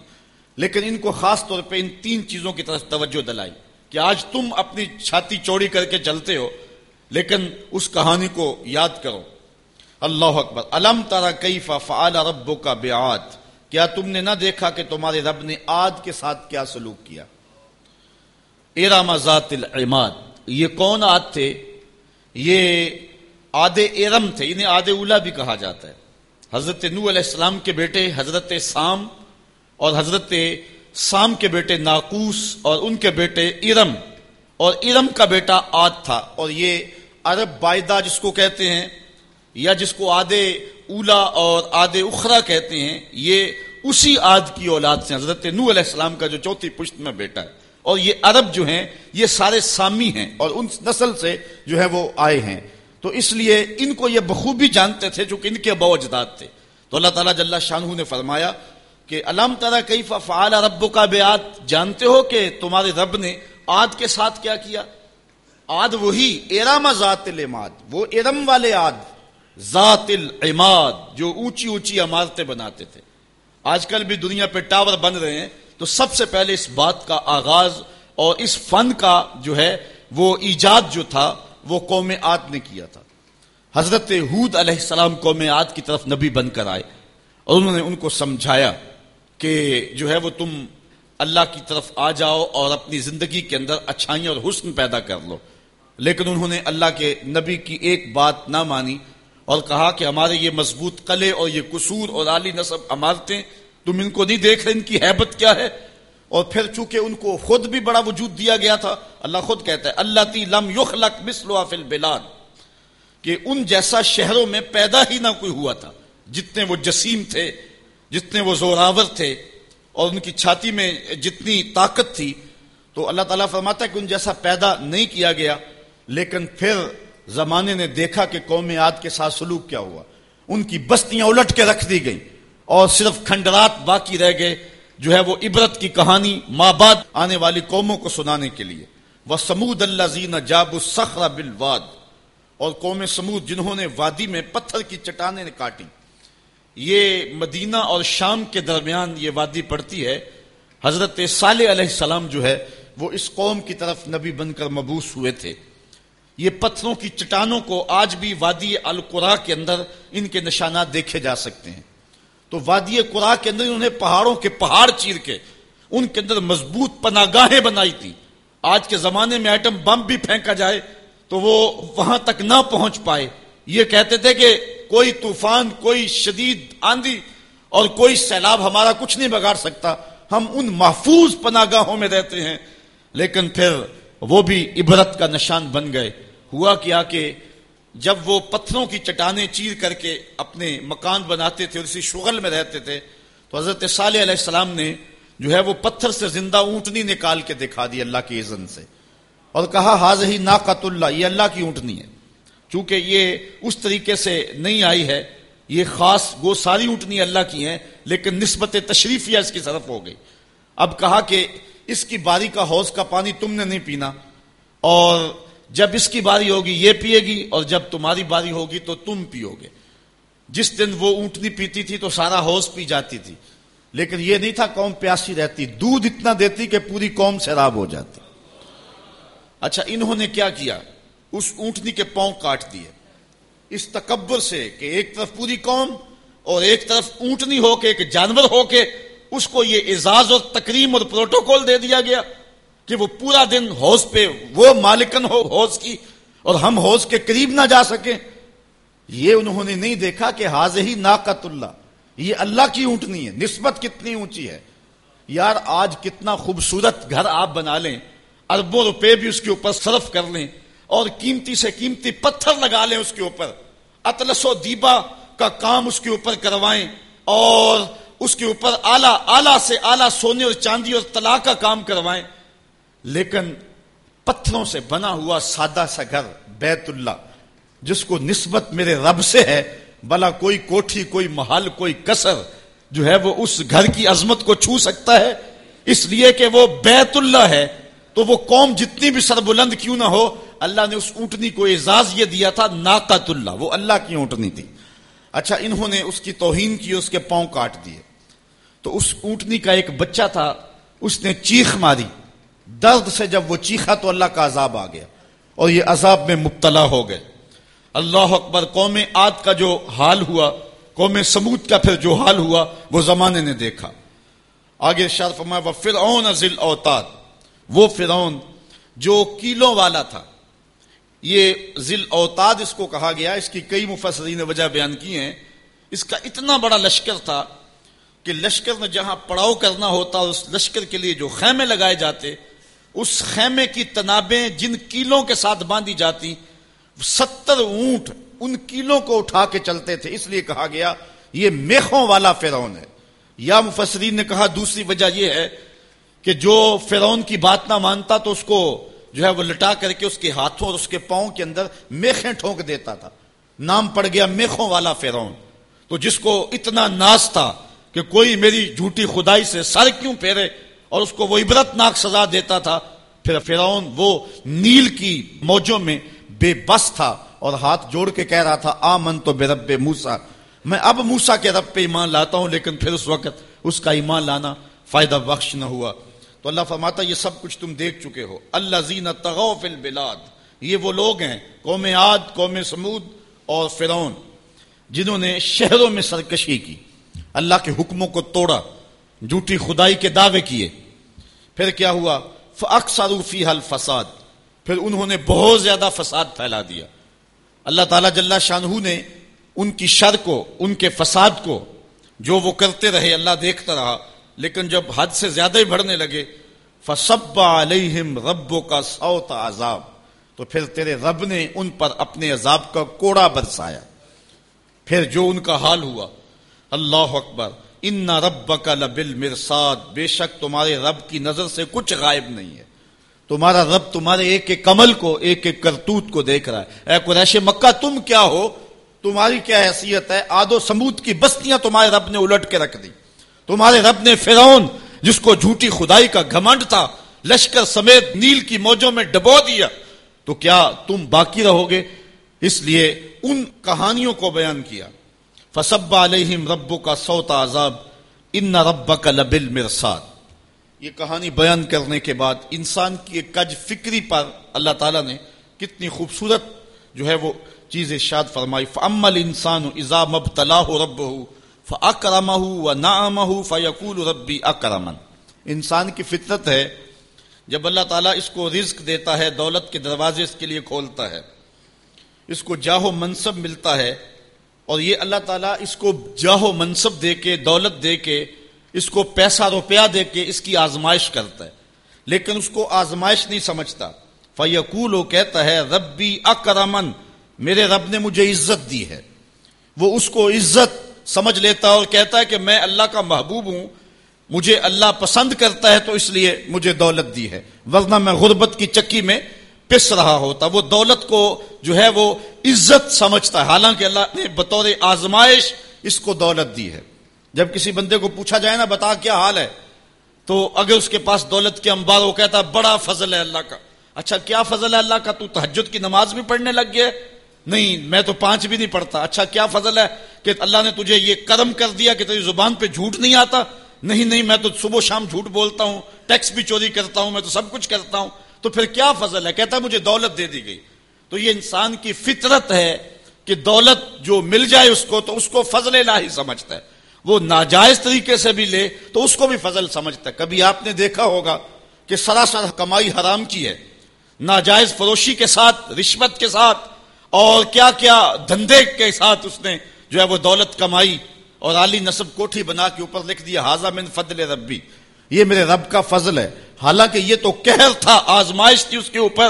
لیکن ان کو خاص طور پہ ان تین چیزوں کی طرف توجہ دلائی کہ آج تم اپنی چھاتی چوڑی کر کے چلتے ہو، لیکن اس کہانی کو یاد کرو۔ اللہ اکبر۔ علم تارا کئی فعال ربو کا بیاد کیا تم نے نہ دیکھا کہ تمہارے رب نے آد کے ساتھ کیا سلوک کیا؟ ایرام ذات العماد۔ یہ کون آد تھے؟ یہ آد ایرم تھے، انہیں آد اولا بھی کہا جاتا ہے۔ حضرت نو علیہ السلام کے بیٹے حضرت سام اور حضرت سام کے بیٹے ناقوس اور ان کے بیٹے ارم اور ارم کا بیٹا آد تھا اور یہ عرب بائدہ جس کو کہتے ہیں یا جس کو آدھے اولا اور آدھے اخرا کہتے ہیں، یہ اسی آد کی اولاد سے حضرت نو علیہ السلام کا جو چوتھی پشت میں بیٹا ہے۔ اور یہ عرب جو ہیں، یہ سارے سامی ہیں اور ان نسل سے جو ہے وہ آئے ہیں۔ تو اس لیے ان کو یہ بخوبی جانتے تھے جو کہ ان کے باوجداد تھے۔ تو اللہ تعالیٰ جل شاہ نے فرمایا کہ علام طرح کئی فعال رب کا بے جانتے ہو کہ تمہارے رب نے آد کے ساتھ کیا کیا؟ آد وہی ایرام ذات العماد، وہ ارم والے آد ذات العماد، جو اونچی اونچی عمارتیں بناتے تھے۔ آج کل بھی دنیا پہ ٹاور بن رہے ہیں، تو سب سے پہلے اس بات کا آغاز اور اس فن کا جو ہے، وہ ایجاد جو تھا، وہ قوم آد نے کیا تھا۔ حضرت حود علیہ السلام قوم آد کی طرف نبی بن کر آئے اور انہوں نے ان کو سمجھایا۔ کہ جو ہے وہ تم اللہ کی طرف آ جاؤ اور اپنی زندگی کے اندر اچھائیاں اور حسن پیدا کر لو۔ لیکن انہوں نے اللہ کے نبی کی ایک بات نہ مانی اور کہا کہ ہمارے یہ مضبوط قلعے اور یہ قصور اور عالی نصب عمارتیں، تم ان کو نہیں دیکھ رہے، ان کی حیبت کیا ہے؟ اور پھر چونکہ ان کو خود بھی بڑا وجود دیا گیا تھا، اللہ خود کہتا ہے اللہ تی لم یخلق مثل فی البلاد کہ ان جیسا شہروں میں پیدا ہی نہ کوئی ہوا تھا، جتنے وہ جسیم تھے جتنے وہ زوراور تھے اور ان کی چھاتی میں جتنی طاقت تھی، تو اللہ تعالیٰ فرماتا ہے کہ ان جیسا پیدا نہیں کیا گیا، لیکن پھر زمانے نے دیکھا کہ قوم عاد کے ساتھ سلوک کیا ہوا۔ ان کی بستیاں الٹ کے رکھ دی گئیں اور صرف کھنڈرات باقی رہ گئے، جو ہے وہ عبرت کی کہانی ماں بعد آنے والی قوموں کو سنانے کے لیے۔ وہ سمود اللہ زین جاب الصخر بالواد اور قوم سمود جنہوں نے وادی میں پتھر کی چٹانیں کاٹی یہ مدینہ اور شام کے درمیان یہ وادی پڑتی ہے، حضرت صالح علیہ السلام جو ہے، وہ اس قوم کی طرف نبی بن کر مبوس ہوئے تھے۔ یہ پتھروں کی چٹانوں کو آج بھی وادی القرا کے اندر ان کے نشانات دیکھے جا سکتے ہیں۔ تو وادی قرآ کے اندر انہوں نے پہاڑوں کے پہاڑ چیر کے ان کے اندر مضبوط پناگاہیں بنائی تھی آج کے زمانے میں ایٹم بم بھی پھینکا جائے تو وہ وہاں تک نہ پہنچ پائے۔ یہ کہتے تھے کہ کوئی طوفان، کوئی شدید آندھی اور کوئی سیلاب ہمارا کچھ نہیں بگاڑ سکتا۔ ہم ان محفوظ پناگاہوں میں رہتے ہیں۔ لیکن پھر وہ بھی عبرت کا نشان بن گئے۔ ہوا کیا کہ جب وہ پتھروں کی چٹانیں چیر کر کے اپنے مکان بناتے تھے اور اسی شغل میں رہتے تھے، تو حضرت صالح علیہ السلام نے جو ہے وہ پتھر سے زندہ اونٹنی نکال کے دکھا دی اللہ کی اذن سے۔ اور کہا حاض ہی ناقت اللہ، یہ اللہ کی اونٹنی ہے۔ چونکہ یہ اس طریقے سے نہیں آئی ہے، یہ خاص گو ساری اونٹنی اللہ کی ہیں، لیکن نسبت تشریفیہ اس کی طرف ہو گئی۔ اب کہا کہ اس کی باری کا حوض کا پانی تم نے نہیں پینا، اور جب اس کی باری ہوگی یہ پیے گی، اور جب تمہاری باری ہوگی تو تم پیو گے۔ جس دن وہ اونٹنی پیتی تھی تو سارا حوض پی جاتی تھی۔ لیکن یہ نہیں تھا قوم پیاسی رہتی، دودھ اتنا دیتی کہ پوری قوم سیراب ہو جاتی۔ اچھا انہوں نے کیا کیا؟ اس اونٹنی کے پاؤں کاٹ دیے۔ اس تکبر سے کہ ایک طرف پوری قوم اور ایک طرف اونٹنی ہو کے، ایک جانور ہو کے، اس کو یہ اعزاز اور تکریم اور پروٹوکول دے دیا گیا کہ وہ پورا دن حوض پہ وہ مالکن ہو، حوض کی، اور ہم حوض کے قریب نہ جا سکیں۔ یہ انہوں نے نہیں دیکھا کہ حاض ہی ناقت اللہ، یہ اللہ کی اونٹنی ہے، نسبت کتنی اونچی ہے۔ یار، آج کتنا خوبصورت گھر آپ بنا لیں، اربوں روپے بھی اس کے اوپر صرف کر لیں۔ اور قیمتی سے قیمتی پتھر لگا لیں اس کے اوپر۔ اطلس و دیبا کا کام اس کے اوپر کروائیں اور اس کے اوپر آلہ آلہ سے آلہ سونے اور چاندی اور طلا کا کام کروائیں۔ لیکن پتھروں سے بنا ہوا سادہ سا گھر بیت اللہ، جس کو نسبت میرے رب سے ہے بلا کوئی کوٹھی، کوئی محل، کوئی کسر جو ہے وہ اس گھر کی عظمت کو چھو سکتا ہے۔ اس لیے کہ وہ بیت اللہ ہے، تو وہ قوم جتنی بھی سربلند کیوں نہ ہو اللہ نے اس اونٹنی کو اعزاز یہ دیا تھا ناقت اللہ۔ وہ اللہ کی اونٹنی تھی۔ اچھا انہوں نے اس کی توہین کی، اس کے پاؤں کاٹ دیے۔ تو اس اونٹنی کا ایک بچہ تھا، اس نے چیخ ماری۔ درد سے جب وہ چیخا تو اللہ کا عذاب آ گیا اور یہ عذاب میں مبتلا ہو گئے۔ اللہ اکبر، قوم آد کا جو حال ہوا، قوم سمود کا پھر جو حال ہوا، وہ زمانے نے دیکھا۔ آگے شرف میں وہ فرعون ذل اوتاد وہ فرعون جو کیلوں والا تھا۔ یہ ذل اوتاد اس کو کہا گیا، اس کی کئی مفسرین نے وجہ بیان کی ہیں۔ اس کا اتنا بڑا لشکر تھا کہ لشکر میں جہاں پڑاؤ کرنا ہوتا، اس لشکر کے لیے جو خیمے لگائے جاتے، اس خیمے کی تنابیں جن کیلوں کے ساتھ باندھی جاتی، ستر اونٹ ان کیلوں کو اٹھا کے چلتے تھے۔ اس لیے کہا گیا، یہ میخوں والا فرعون ہے۔ یا مفسرین نے کہا، دوسری وجہ یہ ہے کہ جو فرعون کی بات نہ مانتا تو اس کو جو ہے وہ لٹا کر کے اس کے ہاتھوں اور اس کے پاؤں کے اندر میخیں ٹھونک دیتا تھا۔ نام پڑ گیا میخوں والا فرعون۔ تو جس کو اتنا ناز تھا کہ کوئی میری جھوٹی خدائی سے سر کیوں پھیرے اور اس کو وہ عبرت ناک سزا دیتا تھا، پھر فرعون وہ نیل کی موجوں میں بے بس تھا اور ہاتھ جوڑ کے کہہ رہا تھا آمن تو بے رب موسا میں اب موسا کے رب پہ ایمان لاتا ہوں، لیکن پھر اس وقت اس کا ایمان لانا فائدہ بخش نہ ہوا۔ تو اللہ فرماتا یہ سب کچھ تم دیکھ چکے ہو۔ اللہ زین تغوف البلاد، یہ وہ لوگ ہیں، قوم عاد، قوم سمود اور فرعون، جنہوں نے شہروں میں سرکشی کی۔ اللہ کے حکموں کو توڑا، جھوٹی خدائی کے دعوے کیے۔ پھر کیا ہوا؟ اکثر حل فساد پھر انہوں نے بہت زیادہ فساد پھیلا دیا۔ اللہ تعالیٰ جل شاہ نے ان کی شر کو، ان کے فساد کو، جو وہ کرتے رہے، اللہ دیکھتا رہا۔ لیکن جب حد سے زیادہ ہی بڑھنے لگے، فصب علیہم ربو کا سوت عذاب۔ تو پھر تیرے رب نے ان پر اپنے عذاب کا کوڑا برسایا۔ پھر جو ان کا حال ہوا، اللہ اکبر، ان رب کا لبل مرساد بے شک تمہارے رب کی نظر سے کچھ غائب نہیں ہے۔ تمہارا رب تمہارے ایک ایک کمل کو، ایک ایک کرتوت کو دیکھ رہا ہے۔ اے قریش مکہ، تم کیا ہو؟ تمہاری کیا حیثیت ہے؟ آد و سمود کی بستیاں تمہارے رب نے الٹ کے رکھ دی تمہارے رب نے فرعون، جس کو جھوٹی خدائی کا گھمنڈ تھا، لشکر سمیت نیل کی موجوں میں ڈبو دیا۔ تو کیا تم باقی رہو گے؟ اس لیے ان کہانیوں کو بیان کیا۔ فصب علیہم ربو کا سوتا عذاب ان رب کا لبل مرساد یہ کہانی بیان کرنے کے بعد انسان کی ایک کج فکری پر اللہ تعالیٰ نے کتنی خوبصورت جو ہے وہ چیز ارشاد فرمائی۔ فعمل انسان ازا مب تلا ہو رب ہو فکرم و نام فیقول ربی اکرمن۔ انسان کی فطرت ہے، جب اللہ تعالیٰ اس کو رزق دیتا ہے، دولت کے دروازے اس کے لیے کھولتا ہے، اس کو جاہو منصب ملتا ہے، اور یہ اللہ تعالیٰ اس کو جاہو منصب دے کے، دولت دے کے، اس کو پیسہ روپیہ دے کے اس کی آزمائش کرتا ہے۔ لیکن اس کو آزمائش نہیں سمجھتا۔ فیقول وہ کہتا ہے، ربی اکرمن، میرے رب نے مجھے عزت دی ہے۔ وہ اس کو عزت سمجھ لیتا اور کہتا ہے کہ میں اللہ کا محبوب ہوں، مجھے اللہ پسند کرتا ہے تو اس لیے مجھے دولت دی ہے۔ ورنہ میں غربت کی چکی میں پس رہا ہوتا۔ وہ دولت کو جو ہے وہ عزت سمجھتا ہے۔ حالانکہ اللہ نے بطور آزمائش اس کو دولت دی ہے۔ جب کسی بندے کو پوچھا جائے نا، بتا کیا حال ہے؟ تو اگر اس کے پاس دولت کے انبار، وہ کہتا ہے، بڑا فضل ہے اللہ کا۔ اچھا کیا فضل ہے اللہ کا؟ تو تحجد کی نماز بھی پڑھنے لگ گیا۔ نہیں، میں تو پانچ بھی نہیں پڑھتا۔ اچھا کیا فضل ہے کہ اللہ نے تجھے یہ کرم کر دیا کہ تیری زبان پہ جھوٹ نہیں آتا؟ نہیں نہیں، میں تو صبح شام جھوٹ بولتا ہوں ٹیکس بھی چوری کرتا ہوں، میں تو سب کچھ کرتا ہوں۔ تو پھر کیا فضل ہے؟ کہتا ہے مجھے دولت دے دی گئی۔ تو یہ انسان کی فطرت ہے کہ دولت جو مل جائے اس کو تو اس کو فضل الہی سمجھتا ہے۔ وہ ناجائز طریقے سے بھی لے تو اس کو بھی فضل سمجھتا ہے۔ کبھی آپ نے دیکھا ہوگا کہ سراسر کمائی حرام کی ہے۔ ناجائز فروشی کے ساتھ، رشوت کے ساتھ اور کیا کیا دھندے کے ساتھ اس نے جو ہے وہ دولت کمائی اور عالی نصب کوٹھی بنا کے اوپر لکھ دیا حاضہ من فضل ربی. یہ میرے رب کا فضل ہے۔ حالانکہ یہ تو کہر تھا، آزمائش تھی اس کے اوپر،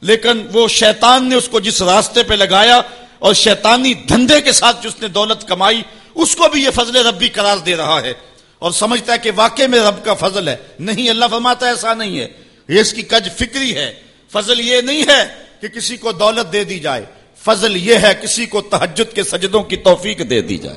لیکن وہ شیطان نے اس کو جس راستے پہ لگایا اور شیطانی دھندے کے ساتھ جس نے دولت کمائی، اس کو بھی یہ فضل ربی قرار دے رہا ہے۔ اور سمجھتا ہے کہ واقع میں رب کا فضل ہے۔ نہیں، اللہ فرماتا ایسا نہیں ہے۔ یہ اس کی کج فکری ہے۔ فضل یہ نہیں ہے کہ کسی کو دولت دے دی جائے۔ فضل یہ ہے کسی کو تحجد کے سجدوں کی توفیق دے دی جائے۔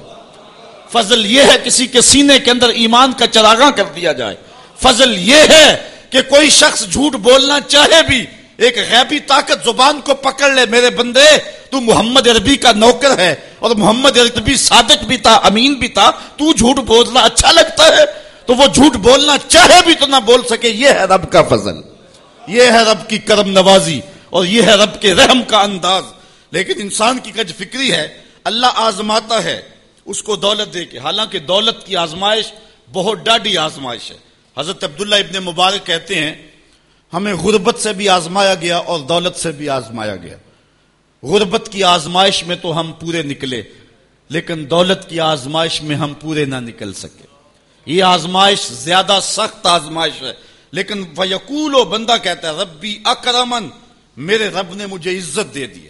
فضل یہ ہے کسی کے سینے کے اندر ایمان کا چراغاں کر دیا جائے۔ فضل یہ ہے کہ کوئی شخص جھوٹ بولنا چاہے بھی، ایک غیبی طاقت زبان کو پکڑ لے، میرے بندے، تو محمد عربی کا نوکر ہے اور محمد عربی صادق بھی تھا، امین بھی تھا، تو جھوٹ بولنا اچھا لگتا ہے۔ تو وہ جھوٹ بولنا چاہے بھی تو نہ بول سکے، یہ ہے رب کا فضل۔ یہ ہے رب کی کرم نوازی۔ اور یہ ہے رب کے رحم کا انداز۔ لیکن انسان کی کج فکری ہے، اللہ آزماتا ہے، اس کو دولت دے کے۔ حالانکہ دولت کی آزمائش بہت ڈاڈی آزمائش ہے۔ حضرت عبداللہ ابن مبارک کہتے ہیں، ہمیں غربت سے بھی آزمایا گیا اور دولت سے بھی آزمایا گیا۔ غربت کی آزمائش میں تو ہم پورے نکلے، لیکن دولت کی آزمائش میں ہم پورے نہ نکل سکے۔ یہ آزمائش زیادہ سخت آزمائش ہے، لیکن و بندہ کہتا ہے، ربی اکرمن میرے رب نے مجھے عزت دے دی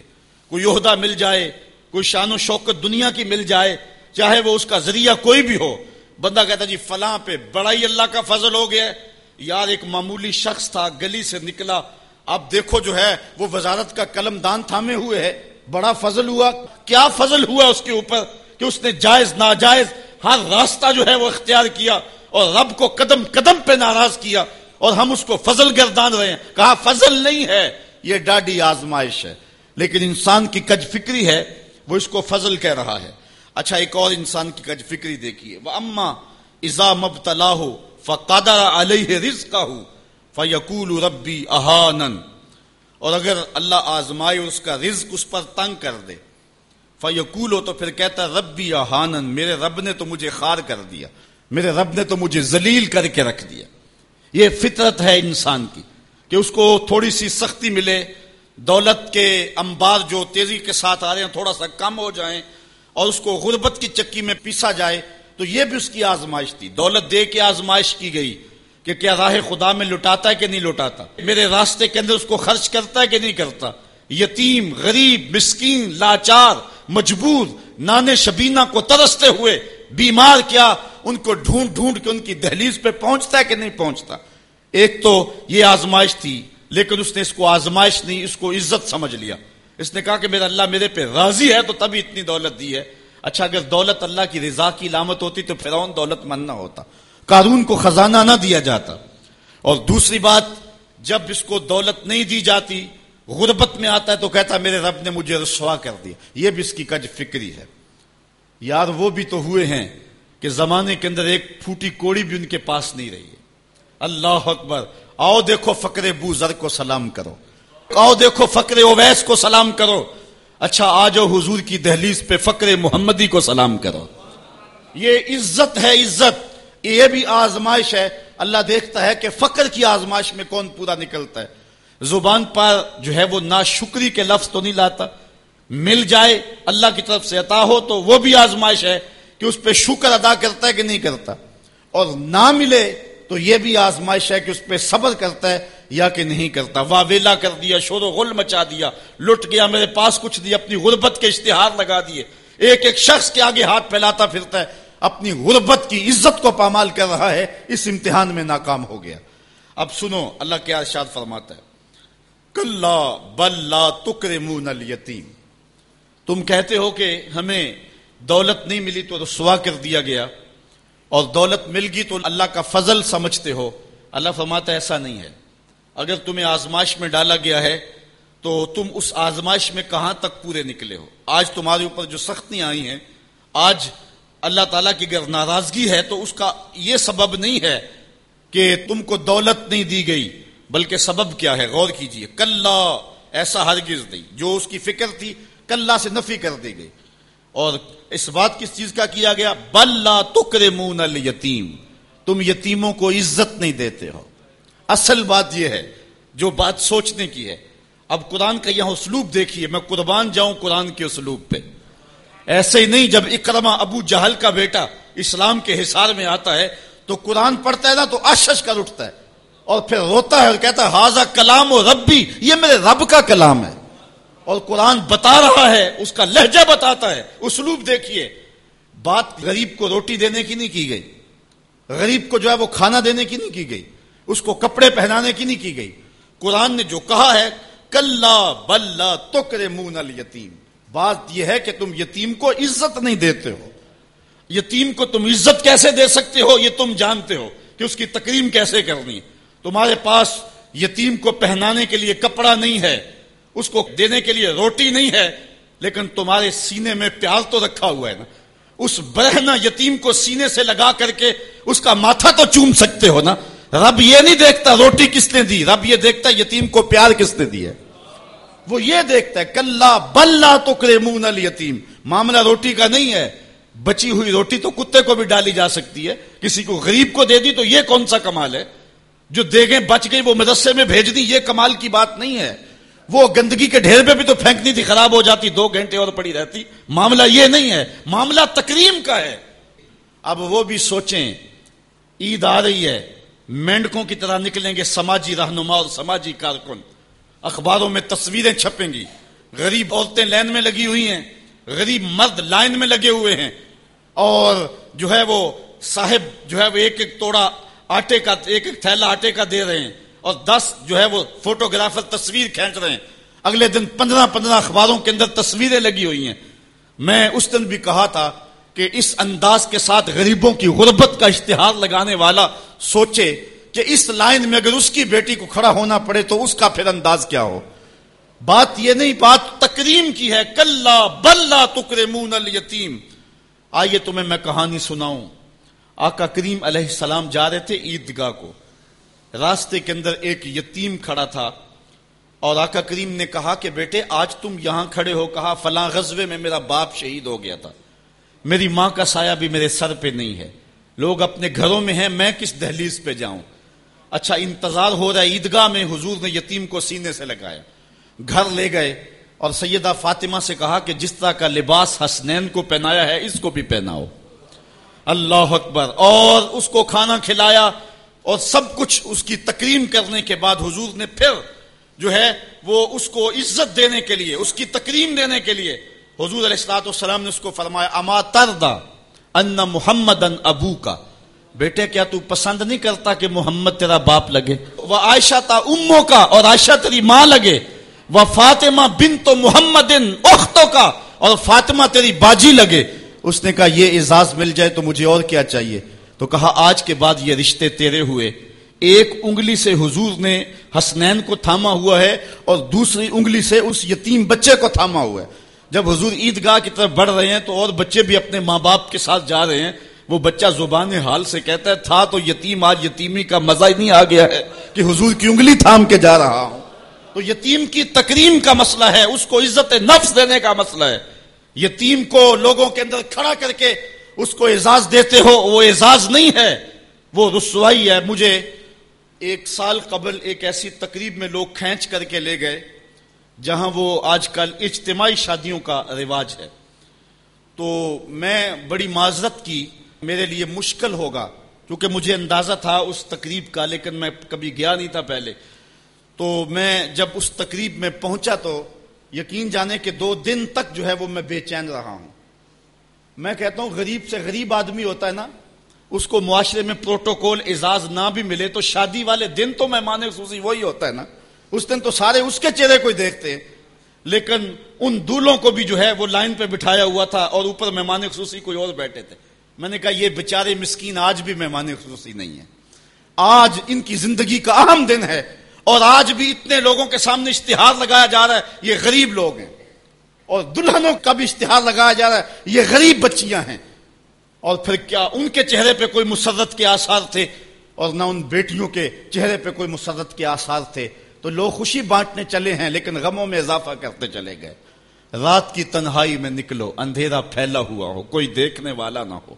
کوئی عہدہ مل جائے، کوئی شان و شوکت دنیا کی مل جائے، چاہے وہ اس کا ذریعہ کوئی بھی ہو۔ بندہ کہتا جی فلاں پہ بڑا ہی اللہ کا فضل ہو گیا یار، ایک معمولی شخص تھا، گلی سے نکلا۔ اب دیکھو جو ہے، وہ وزارت کا قلم دان تھامے ہوئے ہے۔ بڑا فضل ہوا۔ کیا فضل ہوا اس کے اوپر؟ کہ اس نے جائز، ناجائز، ہر راستہ جو ہے وہ اختیار کیا اور رب کو قدم قدم پہ ناراض کیا اور ہم اس کو فضل گردان رہے ہیں۔ کہا، فضل نہیں ہے۔ یہ ڈاڈی آزمائش ہے۔ لیکن انسان کی کج فکری ہے، وہ اس کو فضل کہہ رہا ہے۔ اچھا ایک اور انسان کی کج فکری دیکھیے۔ وہ اما ازا مبتلا ہو فقادر علیہ رزق ہو فیقول ربی اہانن۔ اور اگر اللہ آزمائے اس کا رزق اس پر تنگ کر دے، فیقول ہو تو پھر کہتا ربی اہانن، میرے رب نے تو مجھے خار کر دیا، میرے رب نے تو مجھے ذلیل کر کے رکھ دیا۔ یہ فطرت ہے انسان کی۔ کہ اس کو تھوڑی سی سختی ملے، دولت کے انبار جو تیزی کے ساتھ آ رہے ہیں، تھوڑا سا کم ہو جائیں اور اس کو غربت کی چکی میں پیسا جائے، تو یہ بھی اس کی آزمائش تھی۔ دولت دے کے آزمائش کی گئی کہ کیا راہ خدا میں لٹاتا ہے کہ نہیں لٹاتا؟ میرے راستے کے اندر اس کو خرچ کرتا ہے کہ نہیں کرتا؟ یتیم، غریب، مسکین، لاچار، مجبور، نانے شبینہ کو ترستے ہوئے بیمار کیا، ان کو ڈھونڈ ڈھونڈ کے ان کی دہلیز پہ پہنچتا ہے کہ نہیں پہنچتا؟ ایک تو یہ آزمائش تھی، لیکن اس نے اس کو آزمائش نہیں، اس کو عزت سمجھ لیا۔ اس نے کہا کہ میرا اللہ میرے پہ راضی ہے تو تبھی اتنی دولت دی ہے۔ اچھا اگر دولت اللہ کی رضا کی علامت ہوتی تو فرعون دولت مند نہ ہوتا۔ قارون کو خزانہ نہ دیا جاتا۔ اور دوسری بات، جب اس کو دولت نہیں دی جاتی، غربت میں آتا ہے تو کہتا میرے رب نے مجھے رسوا کر دیا۔ یہ بھی اس کی کج فکری ہے۔ یار، وہ بھی تو ہوئے ہیں کہ زمانے کے اندر ایک پھوٹی کوڑی بھی ان کے پاس نہیں رہی ہے۔ اللہ اکبر۔ آؤ دیکھو فقر بو زر کو سلام کرو۔ آؤ دیکھو فقر اویس کو سلام کرو۔ اچھا آ جاؤ حضور کی دہلیز پہ فقر محمدی کو سلام کرو۔ یہ عزت ہے، عزت۔ یہ بھی آزمائش ہے۔ اللہ دیکھتا ہے کہ فقر کی آزمائش میں کون پورا نکلتا ہے۔ زبان پر جو ہے وہ نا شکری کے لفظ تو نہیں لاتا۔ مل جائے، اللہ کی طرف سے عطا ہو تو وہ بھی آزمائش ہے کہ اس پہ شکر ادا کرتا ہے کہ نہیں کرتا۔ اور نہ ملے تو یہ بھی آزمائش ہے کہ اس پہ صبر کرتا ہے یا کہ نہیں کرتا۔ واہ ویلا کر دیا، شور و غل مچا دیا۔ لٹ گیا، میرے پاس کچھ دیا اپنی غربت کے اشتہار لگا دیے۔ ایک ایک شخص کے آگے ہاتھ پھیلاتا پھرتا ہے، اپنی غربت کی عزت کو پامال کر رہا ہے، اس امتحان میں ناکام ہو گیا۔ اب سنو، اللہ کے ارشاد فرماتا ہے کل بل تکرمون الیتیم۔ تم کہتے ہو کہ ہمیں دولت نہیں ملی تو رسوا کر دیا گیا۔ اور دولت مل گئی تو اللہ کا فضل سمجھتے ہو۔ اللہ فرماتا ایسا نہیں ہے۔ اگر تمہیں آزمائش میں ڈالا گیا ہے، تو تم اس آزمائش میں کہاں تک پورے نکلے ہو؟ آج تمہارے اوپر جو سختیاں آئی ہیں، آج اللہ تعالیٰ کی اگر ناراضگی ہے، تو اس کا یہ سبب نہیں ہے کہ تم کو دولت نہیں دی گئی، بلکہ سبب کیا ہے؟ غور کیجیے۔ کل ایسا ہرگز نہیں۔ جو اس کی فکر تھی کل سے نفی کر دی گئی۔ اور اس بات کس چیز کا کیا گیا؟ بلّہ تکر مون یتیم تم یتیموں کو عزت نہیں دیتے ہو۔ اصل بات یہ ہے، جو بات سوچنے کی ہے۔ اب قرآن کا یہاں اسلوب دیکھیے، میں قربان جاؤں قرآن کے اسلوب پہ۔ ایسے ہی نہیں، جب اکرما ابو جہل کا بیٹا اسلام کے حصار میں آتا ہے، تو قرآن پڑھتا ہے نا، تو آشش کر اٹھتا ہے۔ اور پھر روتا ہے اور کہتا ہے حاضہ کلام و ربی، یہ میرے رب کا کلام ہے۔ اور قرآن بتا رہا ہے، اس کا لہجہ بتاتا ہے۔ اسلوب دیکھیے۔ بات غریب کو روٹی دینے کی نہیں کی گئی۔ غریب کو جو ہے وہ کھانا دینے کی نہیں کی گئی۔ اس کو کپڑے پہنانے کی نہیں کی گئی۔ قرآن نے جو کہا ہے کل بل تکر مون یتیم بات یہ ہے کہ تم یتیم کو عزت نہیں دیتے ہو۔ یتیم کو تم عزت کیسے دے سکتے ہو، یہ تم جانتے ہو کہ اس کی تکریم کیسے کرنی۔ تمہارے پاس یتیم کو پہنانے کے لیے کپڑا نہیں ہے۔ اس کو دینے کے لیے روٹی نہیں ہے، لیکن تمہارے سینے میں پیار تو رکھا ہوا ہے نا۔ اس برہنا یتیم کو سینے سے لگا کر کے اس کا ماتھا تو چوم سکتے ہو نا۔ رب یہ نہیں دیکھتا روٹی کس نے دی، رب یہ دیکھتا یتیم کو پیار کس نے دی ہے۔ وہ یہ دیکھتا ہے، کلّا بلّا تو کرمون یتیم معاملہ روٹی کا نہیں ہے، بچی ہوئی روٹی تو کتے کو بھی ڈالی جا سکتی ہے۔ کسی کو غریب کو دے دی تو یہ کون سا کمال ہے؟ جو دے گئے بچ گئی وہ مدرسے میں بھیج دی یہ کمال کی بات نہیں ہے۔ وہ گندگی کے ڈھیر پہ بھی تو پھینکنی تھی، خراب ہو جاتی، دو گھنٹے اور پڑی رہتی۔ معاملہ یہ نہیں ہے، معاملہ تکریم کا ہے۔ اب وہ بھی سوچیں، عید آ رہی ہے، مینڈکوں کی طرح نکلیں گے سماجی رہنما اور سماجی کارکن۔ اخباروں میں تصویریں چھپیں گی۔ غریب عورتیں لائن میں لگی ہوئی ہیں، غریب مرد لائن میں لگے ہوئے ہیں۔ اور جو ہے وہ صاحب، جو ہے وہ ایک ایک توڑا آٹے کا، ایک ایک تھیلا آٹے کا دے رہے ہیں۔ اور دس جو ہے وہ فوٹوگرافر تصویر کھینچ رہے ہیں۔ اگلے دن پندرہ پندرہ اخباروں کے اندر تصویریں لگی ہوئی ہیں۔ میں اس دن بھی کہا تھا کہ اس انداز کے ساتھ غریبوں کی غربت کا اشتہار لگانے والا سوچے کہ اس لائن میں اگر اس کی بیٹی کو کھڑا ہونا پڑے تو اس کا پھر انداز کیا ہو۔ بات یہ نہیں، بات تکریم کی ہے۔ کل بلّہ تکرے مون یتیم آئیے تمہیں میں کہانی سناؤں۔ آقا کریم علیہ السلام جا رہے تھے عیدگاہ کو۔ راستے کے اندر ایک یتیم کھڑا تھا اور آقا کریم نے کہا کہ بیٹے، آج تم یہاں کھڑے ہو، کہا، فلاں غزوے میں میرا باپ شہید ہو گیا تھا۔ میری ماں کا سایہ بھی میرے سر پہ نہیں ہے۔ لوگ اپنے گھروں میں ہیں، میں کس دہلیز پہ جاؤں؟ اچھا انتظار ہو رہا ہے، عیدگاہ میں حضور نے یتیم کو سینے سے لگایا۔ گھر لے گئے اور سیدہ فاطمہ سے کہا کہ جس طرح کا لباس حسنین کو پہنایا ہے، اس کو بھی پہناؤ۔ اللہ اکبر۔ اور اس کو کھانا کھلایا۔ اور سب کچھ اس کی تکریم کرنے کے بعد حضور نے پھر جو ہے وہ اس کو عزت دینے کے لیے، اس کی تکریم دینے کے لیے حضور علیہ السلاۃ والسلام نے اس کو فرمایا، اما تردا ان محمد ان ابو کا بیٹے، کیا تو پسند نہیں کرتا کہ محمد تیرا باپ لگے؟ وہ عائشہ تا امو کا اور عائشہ تیری ماں لگے۔ وہ فاطمہ بن تو محمد اختوں کا اور فاطمہ تیری باجی لگے۔ اس نے کہا، یہ اعزاز مل جائے تو مجھے اور کیا چاہیے؟ تو کہا، آج کے بعد یہ رشتے تیرے ہوئے۔ ایک انگلی سے حضور نے حسنین کو تھاما ہوا ہے اور دوسری انگلی سے اس یتیم بچے کو تھاما ہوا ہے۔ جب حضور عیدگاہ کی طرف بڑھ رہے ہیں تو اور بچے بھی اپنے ماں باپ کے ساتھ جا رہے ہیں۔ وہ بچہ زبان حال سے کہتا ہے، تھا تو یتیم، آج یتیمی کا مزہ ہی نہیں آ گیا ہے کہ حضور کی انگلی تھام کے جا رہا ہوں۔ تو یتیم کی تکریم کا مسئلہ ہے، اس کو عزت نفس دینے کا مسئلہ ہے۔ یتیم کو لوگوں کے اندر کھڑا کر کے اس کو اعزاز دیتے ہو، وہ اعزاز نہیں ہے۔ وہ رسوائی ہے۔ مجھے ایک سال قبل ایک ایسی تقریب میں لوگ کھینچ کر کے لے گئے، جہاں وہ آج کل اجتماعی شادیوں کا رواج ہے۔ تو میں بڑی معذرت کی، میرے لیے مشکل ہوگا، کیونکہ مجھے اندازہ تھا اس تقریب کا، لیکن میں کبھی گیا نہیں تھا پہلے۔ تو میں جب اس تقریب میں پہنچا تو یقین جانے کے دو دن تک جو ہے وہ میں بے چین رہا ہوں۔ میں کہتا ہوں غریب سے غریب آدمی ہوتا ہے نا، اس کو معاشرے میں پروٹوکول، اعزاز نہ بھی ملے تو شادی والے دن تو مہمان خصوصی وہی ہوتا ہے نا۔ اس دن تو سارے اس کے چہرے کو ہی دیکھتے ہیں۔ لیکن ان دولوں کو بھی جو ہے وہ لائن پہ بٹھایا ہوا تھا اور اوپر مہمان خصوصی کوئی اور بیٹھے تھے۔ میں نے کہا یہ بیچارے مسکین آج بھی مہمان خصوصی نہیں ہے آج ان کی زندگی کا اہم دن ہے اور آج بھی اتنے لوگوں کے سامنے اشتہار لگایا جا رہا ہے۔ یہ غریب لوگ ہیں۔ اور دلہنوں کا بھی اشتہار لگایا جا رہا ہے۔ یہ غریب بچیاں ہیں۔ اور پھر کیا ان کے چہرے پہ کوئی مسرت کے آثار تھے اور نہ ان بیٹیوں کے چہرے پہ کوئی مسرت کے آثار تھے۔ تو لوگ خوشی بانٹنے چلے ہیں لیکن غموں میں اضافہ کرتے چلے گئے۔ رات کی تنہائی میں نکلو، اندھیرا پھیلا ہوا ہو، کوئی دیکھنے والا نہ ہو۔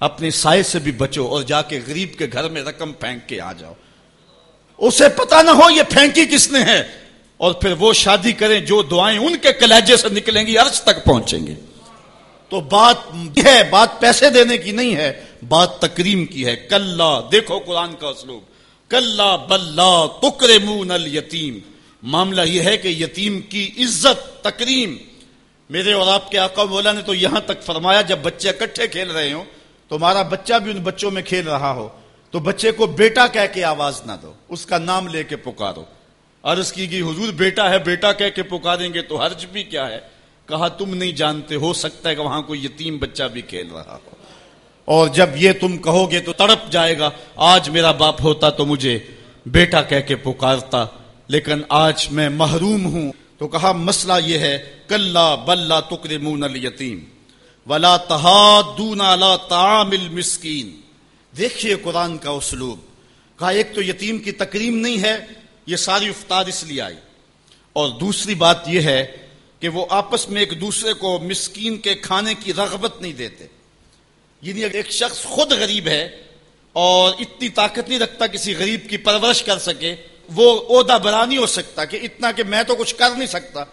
اپنے سائے سے بھی بچو اور جا کے غریب کے گھر میں رقم پھینک کے آ جاؤ۔ اسے پتا نہ ہو یہ پھینکی کس نے ہے۔ اور پھر وہ شادی کریں جو دعائیں ان کے کلیجے سے نکلیں گی عرض تک پہنچیں گے تو بات ہے، بات پیسے دینے کی نہیں ہے، بات تکریم کی ہے۔ کل دیکھو قرآن کا اسلوب۔ کل بلّہ تکر مون یتیم معاملہ یہ ہے کہ یتیم کی عزت، تکریم۔ میرے اور آپ کے آقا مولا نے تو یہاں تک فرمایا، جب بچے اکٹھے کھیل رہے ہوں، تمہارا بچہ بھی ان بچوں میں کھیل رہا ہو، تو بچے کو بیٹا کہہ کے آواز نہ دو، اس کا نام لے کے پکارو۔ عرض کی گئی، حضور، بیٹا ہے، بیٹا کہہ کے پکاریں گے تو حرج بھی کیا ہے؟ کہا، تم نہیں جانتے، ہو سکتا ہے کہ وہاں کوئی یتیم بچہ بھی کھیل رہا ہو۔ اور جب یہ تم کہو گے تو تڑپ جائے گا۔ آج میرا باپ ہوتا تو مجھے بیٹا کہہ کے پکارتا، لیکن آج میں محروم ہوں۔ تو کہا، مسئلہ یہ ہے کل بلّہ تکر مون یتیم ولا لا تعامل مسکین دیکھیے قرآن کا اسلوب۔ کہا، ایک تو یتیم کی تکریم نہیں ہے یہ ساری افطار اس لیے آئی۔ اور دوسری بات یہ ہے کہ وہ آپس میں ایک دوسرے کو مسکین کے کھانے کی رغبت نہیں دیتے۔ یعنی ایک شخص خود غریب ہے اور اتنی طاقت نہیں رکھتا کسی غریب کی پرورش کر سکے، وہ عہدہ برا نہیں ہو سکتا کہ اتنا کہ میں تو کچھ کر نہیں سکتا۔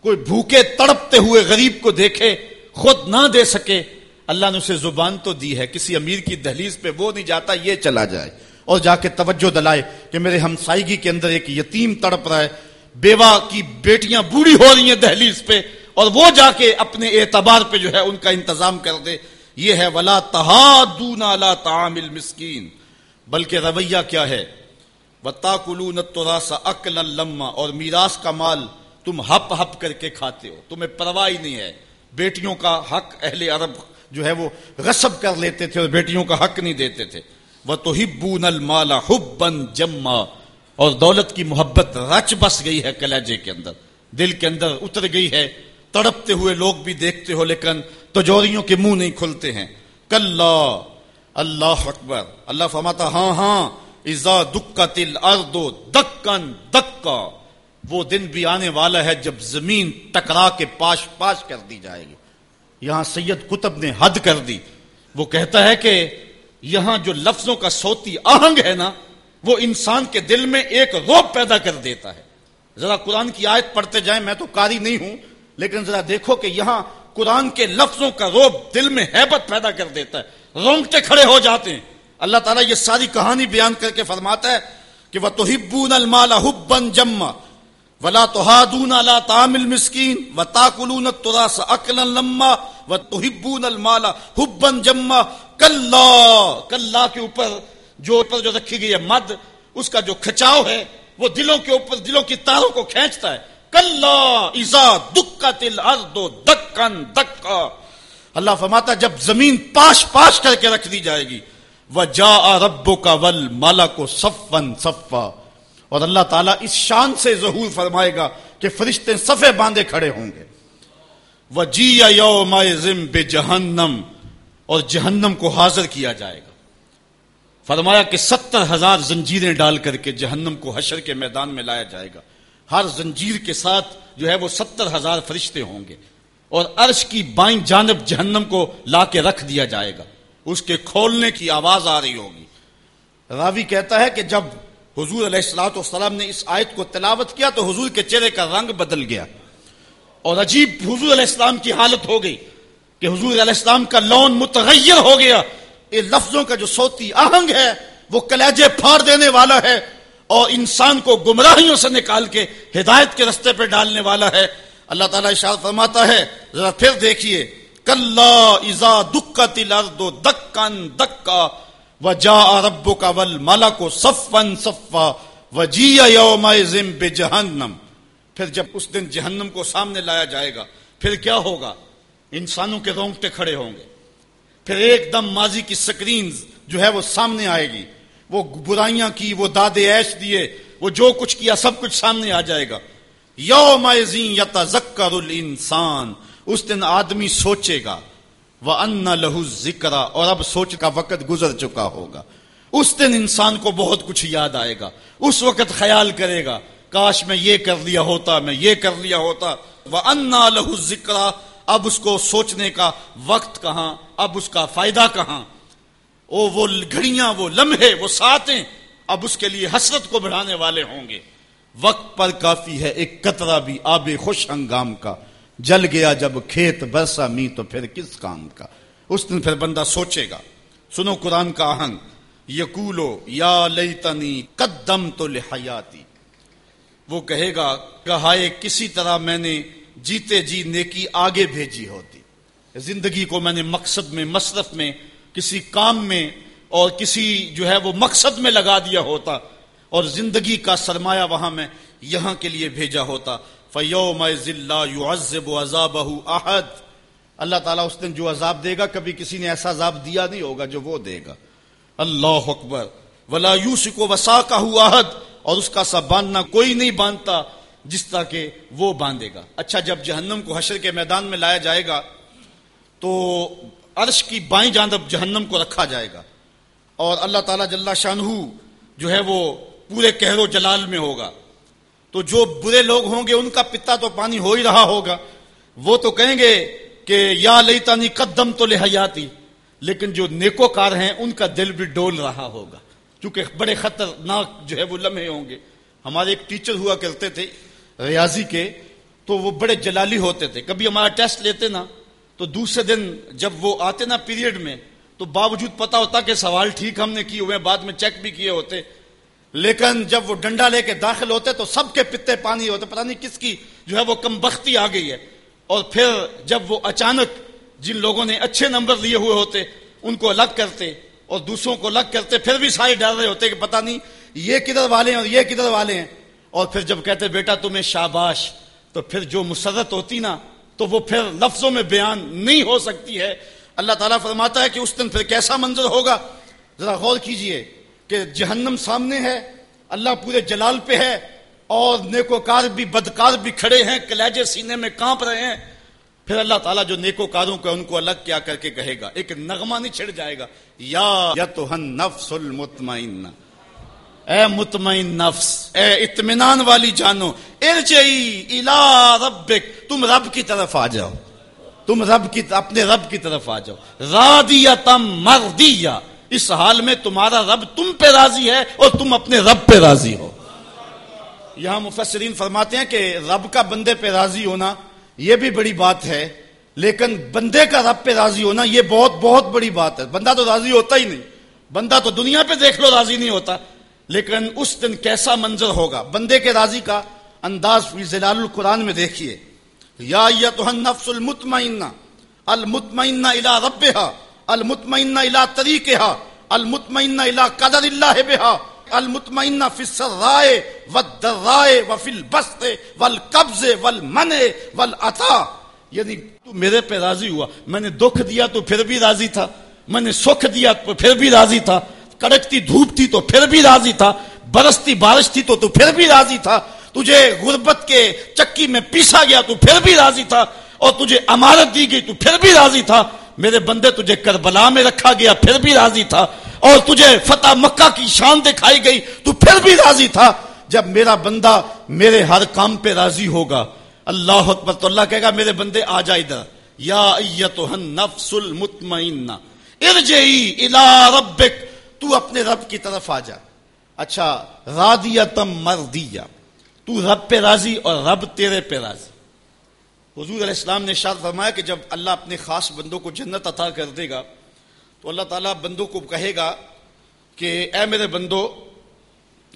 کوئی بھوکے تڑپتے ہوئے غریب کو دیکھے، خود نہ دے سکے۔ اللہ نے اسے زبان تو دی ہے، کسی امیر کی دہلیز پہ وہ نہیں جاتا، یہ چلا جائے۔ اور جا کے توجہ دلائے کہ میرے ہمسائیگی کے اندر ایک یتیم تڑپ رہا ہے۔ بیوہ کی بیٹیاں بوڑھی ہو رہی ہیں دہلیز پہ اور وہ جا کے اپنے اعتبار پہ جو ہے ان کا انتظام کر دے۔ یہ ہے ولا تہادون لا تعامل مسکین بلکہ رویہ کیا ہے؟ بتا کلو نتراسا اکل لما۔ اور میراث کا مال تم ہپ ہپ کر کے کھاتے ہو۔ تمہیں پرواہ نہیں ہے۔ بیٹیوں کا حق اہل عرب جو ہے وہ غصب کر لیتے تھے اور بیٹیوں کا حق نہیں دیتے تھے۔ وہ تو ہبون المالا حبن جما۔ اور دولت کی محبت رچ بس گئی ہے کلیجے کے اندر۔ دل کے اندر اتر گئی ہے۔ تڑپتے ہوئے لوگ بھی دیکھتے ہو، لیکن تجوریوں کے منہ نہیں کھلتے ہیں۔ کل اللہ اکبر۔ اللہ فرماتا ہاں ہاں۔ ازا دکا تل اردو دکن دکا وہ دن بھی آنے والا ہے جب زمین ٹکرا کے پاش پاش کر دی جائے گی۔ یہاں سید کتب نے حد کر دی۔ وہ کہتا ہے کہ یہاں جو لفظوں کا سوتی آہنگ ہے نا، وہ انسان کے دل میں ایک روب پیدا کر دیتا ہے۔ ذرا قرآن کی آیت پڑھتے جائیں، میں تو کاری نہیں ہوں، لیکن ذرا دیکھو کہ یہاں قرآن کے لفظوں کا روب دل میں حیبت پیدا کر دیتا ہے۔ رونگتے کھڑے ہو جاتے ہیں۔ اللہ تعالیٰ یہ ساری کہانی بیان کر کے فرماتا ہے کہ وہ تو ہبون المالا حبن جما ولا تهادون على طعام المسكين وتاكلون التراث اكلا لما وتحبون المال حبا جما کلا کلا کے اوپر جو اوپر جو رکھی گئی ہے مد، اس کا جو کھچاؤ ہے، وہ دلوں کے اوپر، دلوں کی تاروں کو کھینچتا ہے۔ کلا ایزا دکا تل اردو دکن دکا۔ اللہ فرماتا جب زمین پاش پاش کر کے رکھ دی جائے گی وہ جا ربو کا ول مالا کو سفن صفا۔ اور اللہ تعالیٰ اس شان سے ظہور فرمائے گا کہ فرشتے صفے باندھے کھڑے ہوں گے۔ وہ جی یوم بے جہنم اور جہنم کو حاضر کیا جائے گا۔ فرمایا کہ ستر ہزار زنجیریں ڈال کر کے جہنم کو حشر کے میدان میں لایا جائے گا۔ ہر زنجیر کے ساتھ جو ہے وہ ستر ہزار فرشتے ہوں گے۔ اور عرش کی بائیں جانب جہنم کو لا کے رکھ دیا جائے گا۔ اس کے کھولنے کی آواز آ رہی ہوگی۔ راوی کہتا ہے کہ جب حضور علیہ السلاۃ والسلام نے اس آیت کو تلاوت کیا تو حضور کے چہرے کا رنگ بدل گیا۔ اور عجیب حضور علیہ السلام کی حالت ہو گئی۔ کہ حضور علیہ السلام کا لون متغیر ہو گیا۔ یہ لفظوں کا جو صوتی آہنگ ہے، وہ کلیجے پھاڑ دینے والا ہے اور انسان کو گمراہیوں سے نکال کے ہدایت کے رستے پہ ڈالنے والا ہے۔ اللہ تعالیٰ اشار فرماتا ہے، ذرا پھر دیکھیے۔ کل ازا دکت دکن دکا و جا رب کا ول مالا کو صفن صفا و جی یوم جہنم پھر جب اس دن جہنم کو سامنے لایا جائے گا، پھر کیا ہوگا؟ انسانوں کے رونگٹے کھڑے ہوں گے۔ پھر ایک دم ماضی کی سکرین جو ہے وہ سامنے آئے گی۔ وہ برائیاں کی، وہ دادے ایش دیے، وہ جو کچھ کیا سب کچھ سامنے آ جائے گا۔ یوم یتا زکر اس دن آدمی سوچے گا وہ ان لہو ذکر اور اب سوچ کا وقت گزر چکا ہوگا۔ اس دن انسان کو بہت کچھ یاد آئے گا۔ اس وقت خیال کرے گا، کاش میں یہ کر لیا ہوتا، میں یہ کر لیا ہوتا۔ وہ ان لہو ذکر اب اس کو سوچنے کا وقت کہاں، اب اس کا فائدہ کہاں؟ او وہ گھڑیاں، وہ لمحے، وہ ساتیں اب اس کے لیے حسرت کو بڑھانے والے ہوں گے۔ وقت پر کافی ہے، ایک قطرہ بھی آب خوش ہنگام کا۔ جل گیا جب کھیت برسا می تو پھر کس کام کا؟ اس دن پھر بندہ سوچے گا۔ سنو قرآن کا آہنگ۔ یقولو یا لیتنی قدم تو لحیاتی۔ وہ کہے گا کہائے کسی طرح میں نے جیتے جی نیکی آگے بھیجی ہوتی۔ زندگی کو میں نے مقصد میں، مصرف میں، کسی کام میں اور کسی جو ہے وہ مقصد میں لگا دیا ہوتا۔ اور زندگی کا سرمایہ وہاں میں یہاں کے لیے بھیجا ہوتا۔ فیوم عزب عذاب احد اللہ تعالیٰ اس دن جو عذاب دے گا، کبھی کسی نے ایسا عذاب دیا نہیں ہوگا جو وہ دے گا۔ اللہ اکبر۔ ولا یوس کو وسا کا عہد اور اس کا سا باندھنا کوئی نہیں باندھتا۔ جس طرح کہ وہ باندھے گا۔ اچھا جب جہنم کو حشر کے میدان میں لایا جائے گا، تو عرش کی بائیں جانب جہنم کو رکھا جائے گا۔ اور اللہ تعالیٰ جل شاہ جو ہے وہ پورے کہر و جلال میں ہوگا۔ تو جو برے لوگ ہوں گے، ان کا پتا تو پانی ہو ہی رہا ہوگا۔ وہ تو کہیں گے کہ، یا لئی تانی قدم تو لحیاتی۔ لیکن جو نیکو کار ہیں، ان کا دل بھی ڈول رہا ہوگا۔ کیونکہ بڑے خطرناک جو ہے وہ لمحے ہوں گے۔ ہمارے ایک ٹیچر ہوا کرتے تھے ریاضی کے، تو وہ بڑے جلالی ہوتے تھے۔ کبھی ہمارا ٹیسٹ لیتے نا، تو دوسرے دن جب وہ آتے نا پیریڈ میں، تو باوجود پتا ہوتا کہ سوال ٹھیک ہم نے کیے ہوئے بعد میں چیک بھی کیے ہوتے۔ لیکن جب وہ ڈنڈا لے کے داخل ہوتے تو سب کے پتے پانی ہوتے، پتہ نہیں کس کی جو ہے وہ کم بختی آ گئی ہے۔ اور پھر جب وہ اچانک جن لوگوں نے اچھے نمبر لیے ہوئے ہوتے، ان کو الگ کرتے اور دوسروں کو الگ کرتے، پھر بھی سارے ڈر رہے ہوتے کہ پتہ نہیں یہ کدھر والے ہیں اور یہ کدھر والے ہیں۔ اور پھر جب کہتے بیٹا تمہیں شاباش، تو پھر جو مسرت ہوتی نا، تو وہ پھر لفظوں میں بیان نہیں ہو سکتی ہے. اللہ تعالیٰ فرماتا ہے کہ اس دن پھر کیسا منظر ہوگا؟ ذرا غور کیجیے کہ جہنم سامنے ہے، اللہ پورے جلال پہ ہے، اور نیکوکار بھی، بدکار بھی کھڑے ہیں، کلیجے سینے میں کانپ رہے ہیں. پھر اللہ تعالیٰ جو نیکوکاروں کا ان کو الگ کیا کر کے کہے گا؟ ایک نغمہ نہیں چھڑ جائے گا. یا یتہن نفس المطمئن اے مطمئن نفس، اے اطمینان والی جانو، ارجعی الى ربک، تم رب کی طرف آ جاؤ۔ تم رب کی، اپنے رب کی طرف آ جاؤ۔ رادیتم مردیہ، اس حال میں تمہارا رب تم پہ راضی ہے اور تم اپنے رب پہ راضی ہو۔ یہاں مفسرین فرماتے ہیں کہ رب کا بندے پہ راضی ہونا یہ بھی بڑی بات ہے، لیکن بندے کا رب پہ راضی ہونا یہ بہت بہت بڑی بات ہے۔ بندہ تو راضی ہوتا ہی نہیں، بندہ تو دنیا پہ دیکھ لو راضی نہیں ہوتا۔ لیکن اس دن کیسا منظر ہوگا؟ بندے کے راضی کا انداز فی زلال القرآن میں دیکھیے۔ یا النفس المطمئنہ المطمئنہ الى ربها المطمئن الى طریقها المطمئن الى قدر اللہ بها المطمئن فی السرائے والدرائے وفی البسط والقبض والمنع والعطا یعنی تو میرے پہ راضی ہوا۔ میں نے دکھ دیا تو پھر بھی راضی تھا۔ میں نے سکھ دیا تو پھر بھی راضی تھا۔ کڑکتی دھوپ تھی تو پھر بھی راضی تھا، برستی بارش تھی تو تو پھر بھی راضی تھا، تجھے غربت کے چکی میں پیسا گیا تو پھر بھی راضی تھا، اور تجھے امارت دی گئی تو پھر بھی راضی تھا، میرے بندے تجھے کربلا میں رکھا گیا پھر بھی راضی تھا، اور تجھے فتح مکہ کی شان دکھائی گئی تو پھر بھی راضی تھا، جب میرا بندہ میرے ہر کام پہ راضی ہوگا۔ اللہ اکبر تو اللہ کہے گا، میرے بندے آ جا ادھر۔ یا ایتہن نفس المطمئنہ، ارجعی الى ربک تو اپنے رب کی طرف آ جا۔ اچھا رادیتم مردیہ۔ تو رب پہ راضی اور رب تیرے پہ راضی۔ حضور علیہ السلام نے شاد فرمایا کہ جب اللہ اپنے خاص بندوں کو جنت عطا کر دے گا، تو اللہ تعالیٰ بندوں کو کہے گا کہ، اے میرے بندو،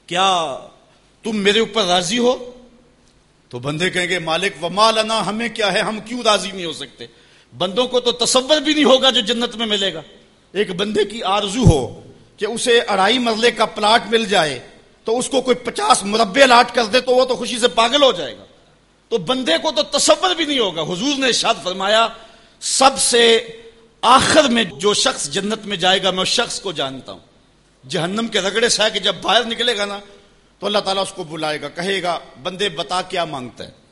کیا تم میرے اوپر راضی ہو؟ تو بندے کہیں گے، مالک و مالنا ہمیں کیا ہے؟ ہم کیوں راضی نہیں ہو سکتے؟ بندوں کو تو تصور بھی نہیں ہوگا جو جنت میں ملے گا۔ ایک بندے کی آرزو ہو کہ اسے اڑائی مرلے کا پلاٹ مل جائے، تو اس کو کوئی پچاس مربع لاٹ کر دے تو وہ تو خوشی سے پاگل ہو جائے گا۔ تو بندے کو تو تصور بھی نہیں ہوگا۔ حضور نے ارشاد فرمایا، سب سے آخر میں جو شخص جنت میں جائے گا، میں اس شخص کو جانتا ہوں۔ جہنم کے رگڑے سہ کہ جب باہر نکلے گا نا، تو اللہ تعالیٰ اس کو بلائے گا، کہے گا، بندے بتا کیا مانگتا ہے۔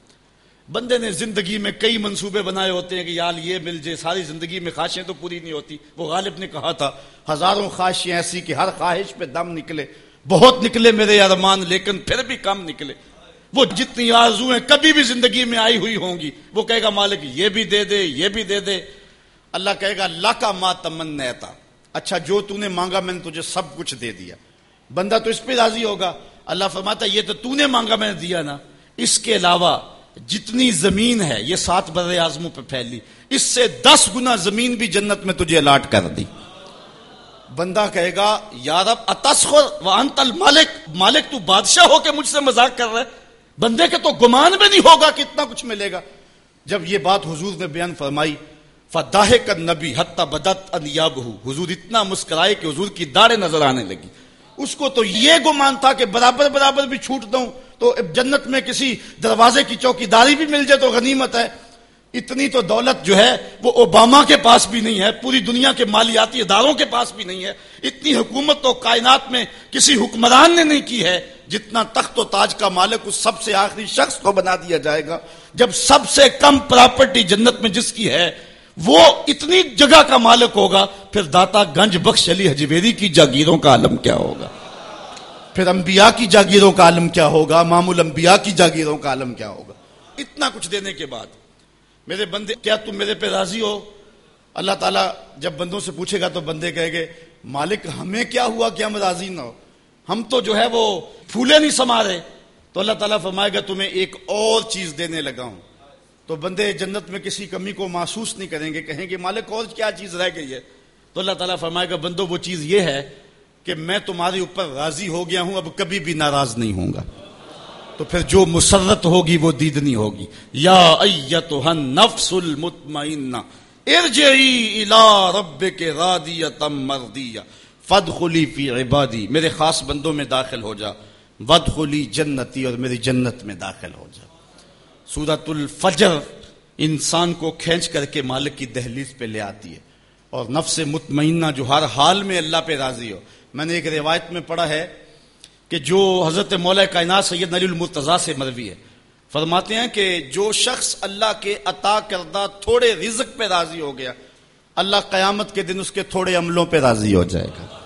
بندے نے زندگی میں کئی منصوبے بنائے ہوتے ہیں کہ یار یہ مل جائے، ساری زندگی میں خواہشیں تو پوری نہیں ہوتی۔ وہ غالب نے کہا تھا، ہزاروں خواہشیں ایسی کہ ہر خواہش پہ دم نکلے۔ بہت نکلے میرے ارمان، لیکن پھر بھی کم نکلے۔ وہ جتنی آرزویں کبھی بھی زندگی میں آئی ہوئی ہوں گی۔ وہ کہے گا، مالک، یہ بھی دے دے، یہ بھی دے دے۔ اللہ کہے گا اللہ کا ماں تمن تھا اچھا جو تو نے مانگا، میں نے تجھے سب کچھ دے دیا۔ بندہ تو اس پہ راضی ہوگا۔ اللہ فرماتا یہ تو تو نے مانگا، میں نے دیا نا۔ اس کے علاوہ جتنی زمین ہے، یہ سات بر اعظموں پہ پھیلی۔ اس سے دس گنا زمین بھی جنت میں تجھے الاٹ کر دی۔ بندہ کہے گا یارب اتسخر وانت المالک مالک تو بادشاہ ہو کے مجھ سے مذاق کر رہے بندے کے تو گمان بھی نہیں ہوگا کہ اتنا کچھ ملے گا۔ جب یہ بات حضور نے بیان فرمائی فداہ کا نبی حتہ بدت انیاب حضور اتنا مسکرائے کہ حضور کی داڑیں نظر آنے لگی۔ اس کو تو یہ گمان تھا کہ برابر برابر بھی چھوٹ دوں۔ تو جنت میں کسی دروازے کی چوکی داری بھی مل جائے تو غنیمت ہے۔ اتنی تو دولت جو ہے وہ اوباما کے پاس بھی نہیں ہے، پوری دنیا کے مالیاتی اداروں کے پاس بھی نہیں ہے۔ اتنی حکومت تو کائنات میں کسی حکمران نے نہیں کی ہے جتنا تخت و تاج کا مالک اس سب سے آخری شخص کو بنا دیا جائے گا۔ جب سب سے کم پراپرٹی جنت میں جس کی ہے، وہ اتنی جگہ کا مالک ہوگا۔ پھر داتا گنج بخش علی حجویری کی جاگیروں کا عالم کیا ہوگا؟ پھر انبیاء کی جاگیروں کا عالم کیا ہوگا؟ معمول انبیاء کی جاگیروں کا عالم کیا ہوگا؟ اتنا کچھ دینے کے بعد میرے بندے، کیا تم میرے پہ راضی ہو؟ اللہ تعالیٰ جب بندوں سے پوچھے گا تو بندے کہے گے، مالک، ہمیں کیا ہوا کہ ہم راضی نہ ہو؟ ہم تو جو ہے وہ پھولے نہیں سما رہے تو اللہ تعالیٰ فرمائے گا، تمہیں ایک اور چیز دینے لگا ہوں۔ تو بندے جنت میں کسی کمی کو محسوس نہیں کریں گے، کہیں گے، مالک، اور کیا چیز رہ گئی ہے؟ تو اللہ تعالیٰ فرمائے گا، بندو، وہ چیز یہ ہے کہ میں تمہارے اوپر راضی ہو گیا ہوں، اب کبھی بھی ناراض نہیں ہوں گا۔ تو پھر جو مسرت ہوگی وہ دیدنی ہوگی۔ یا ایتہن نفس المطمئنہ، ارجعی الى ربک راضیتم مردیہ فدخلی فی عبادی، میرے خاص بندوں میں داخل ہو جا۔ ودخلی جنتی اور میری جنت میں داخل ہو جا۔ سورت الفجر انسان کو کھینچ کر کے مالک کی دہلیز پہ لے آتی ہے۔ اور نفس مطمئنہ جو ہر حال میں اللہ پہ راضی ہو۔ میں نے ایک روایت میں پڑھا ہے کہ جو حضرت مولا کائنات سید نلی المرتضی سے مروی ہے۔ فرماتے ہیں کہ جو شخص اللہ کے عطا کردہ تھوڑے رزق پہ راضی ہو گیا، اللہ قیامت کے دن اس کے تھوڑے عملوں پہ راضی ہو جائے گا۔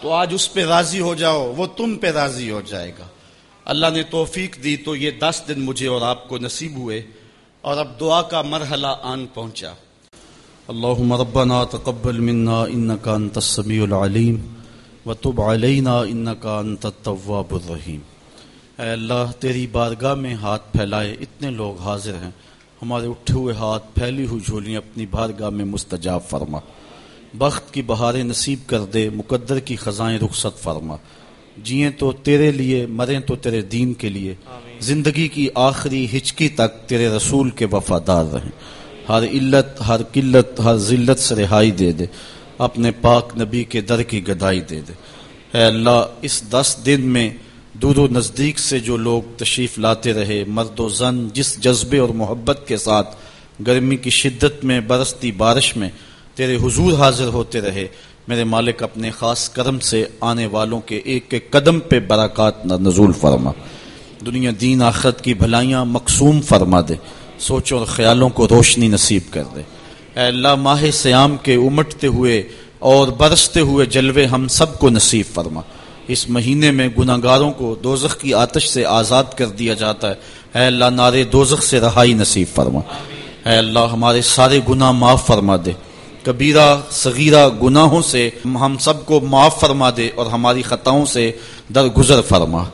تو آج اس پہ راضی ہو جاؤ، وہ تم پہ راضی ہو جائے گا۔ اللہ نے توفیق دی تو یہ دس دن مجھے اور آپ کو نصیب ہوئے اور اب دعا کا مرحلہ آن پہنچا۔ اللهم ربنا تقبل منا انك انت السميع العليم وتب علينا انك انت التواب الرحيم۔ اے اللہ تیری بارگاہ میں ہاتھ پھیلائے اتنے لوگ حاضر ہیں۔ ہمارے اٹھے ہوئے ہاتھ پھیلی ہوئی جھولیاں اپنی بارگاہ میں مستجاب فرما۔ بخت کی بہاریں نصیب کر دے مقدر کی خزائیں رخصت فرما۔ جئیں تو تیرے لیے مریں تو تیرے دین کے لیے۔ زندگی کی آخری ہچکی تک تیرے رسول کے وفادار رہیں۔ ہر علت، ہر قلت، ہر ذلت سے رہائی دے دے۔ اپنے پاک نبی کے در کی گدائی دے دے۔ اے اللہ، اس دس دن میں دور و نزدیک سے جو لوگ تشریف لاتے رہے، مرد و زن، جس جذبے اور محبت کے ساتھ گرمی کی شدت میں، برستی بارش میں تیرے حضور حاضر ہوتے رہے، میرے مالک اپنے خاص کرم سے آنے والوں کے ایک ایک قدم پہ برکات نزول فرما۔ دنیا دین آخرت کی بھلائیاں مقصوم فرما دے۔ سوچوں اور خیالوں کو روشنی نصیب کر دے۔ اے اللہ، ماہ سیام کے امٹتے ہوئے اور برستے ہوئے جلوے ہم سب کو نصیب فرما۔ اس مہینے میں گناہ گاروں کو دوزخ کی آتش سے آزاد کر دیا جاتا ہے۔ اے اللہ نارے دوزخ سے رہائی نصیب فرما۔ اے اللہ، ہمارے سارے گناہ معاف فرما دے۔ کبیرہ، صغیرہ گناہوں سے ہم سب کو معاف فرما دے اور ہماری خطاؤں سے درگزر فرما۔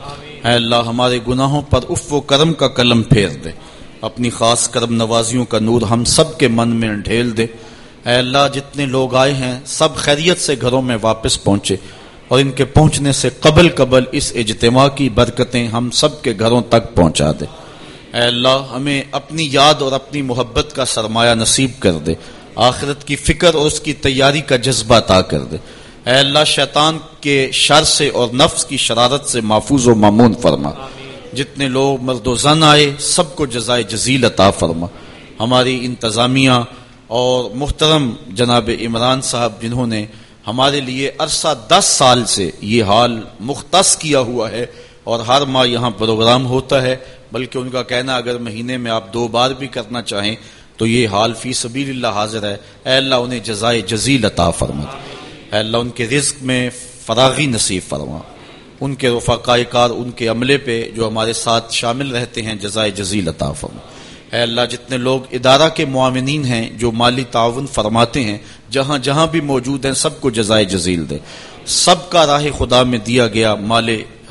اے اللہ، ہمارے گناہوں پر اف و کرم کا قلم پھیر دے۔ اپنی خاص کرم نوازیوں کا نور ہم سب کے من میں ڈھیل دے۔ اے اللہ، جتنے لوگ آئے ہیں، سب خیریت سے گھروں میں واپس پہنچے اور ان کے پہنچنے سے قبل قبل اس اجتماع کی برکتیں ہم سب کے گھروں تک پہنچا دے۔ اے اللہ، ہمیں اپنی یاد اور اپنی محبت کا سرمایہ نصیب کر دے۔ آخرت کی فکر اور اس کی تیاری کا جذبہ عطا کر دے۔ اے اللہ، شیطان کے شر سے اور نفس کی شرارت سے محفوظ و معمون فرما۔ جتنے لوگ مرد و زن آئے، سب کو جزائے جزیل عطا فرما۔ ہماری انتظامیہ اور محترم جناب عمران صاحب جنہوں نے ہمارے لیے عرصہ دس سال سے یہ حال مختص کیا ہوا ہے اور ہر ماہ یہاں پروگرام ہوتا ہے، بلکہ ان کا کہنا اگر مہینے میں آپ دو بار بھی کرنا چاہیں تو یہ حال فی سبیل اللہ حاضر ہے۔ اے اللہ انہیں جزائے جزیل عطا فرما۔ اے اللہ ان کے رزق میں فراغی نصیب فرما۔ ان کے رفقاء کار، ان کے عملے پہ جو ہمارے ساتھ شامل رہتے ہیں، جزائے جزیل عطا فرما۔ اے اللہ، جتنے لوگ ادارہ کے معاونین ہیں جو مالی تعاون فرماتے ہیں، جہاں جہاں بھی موجود ہیں، سب کو جزائے جزیل دے۔ سب کا راہ خدا میں دیا گیا مال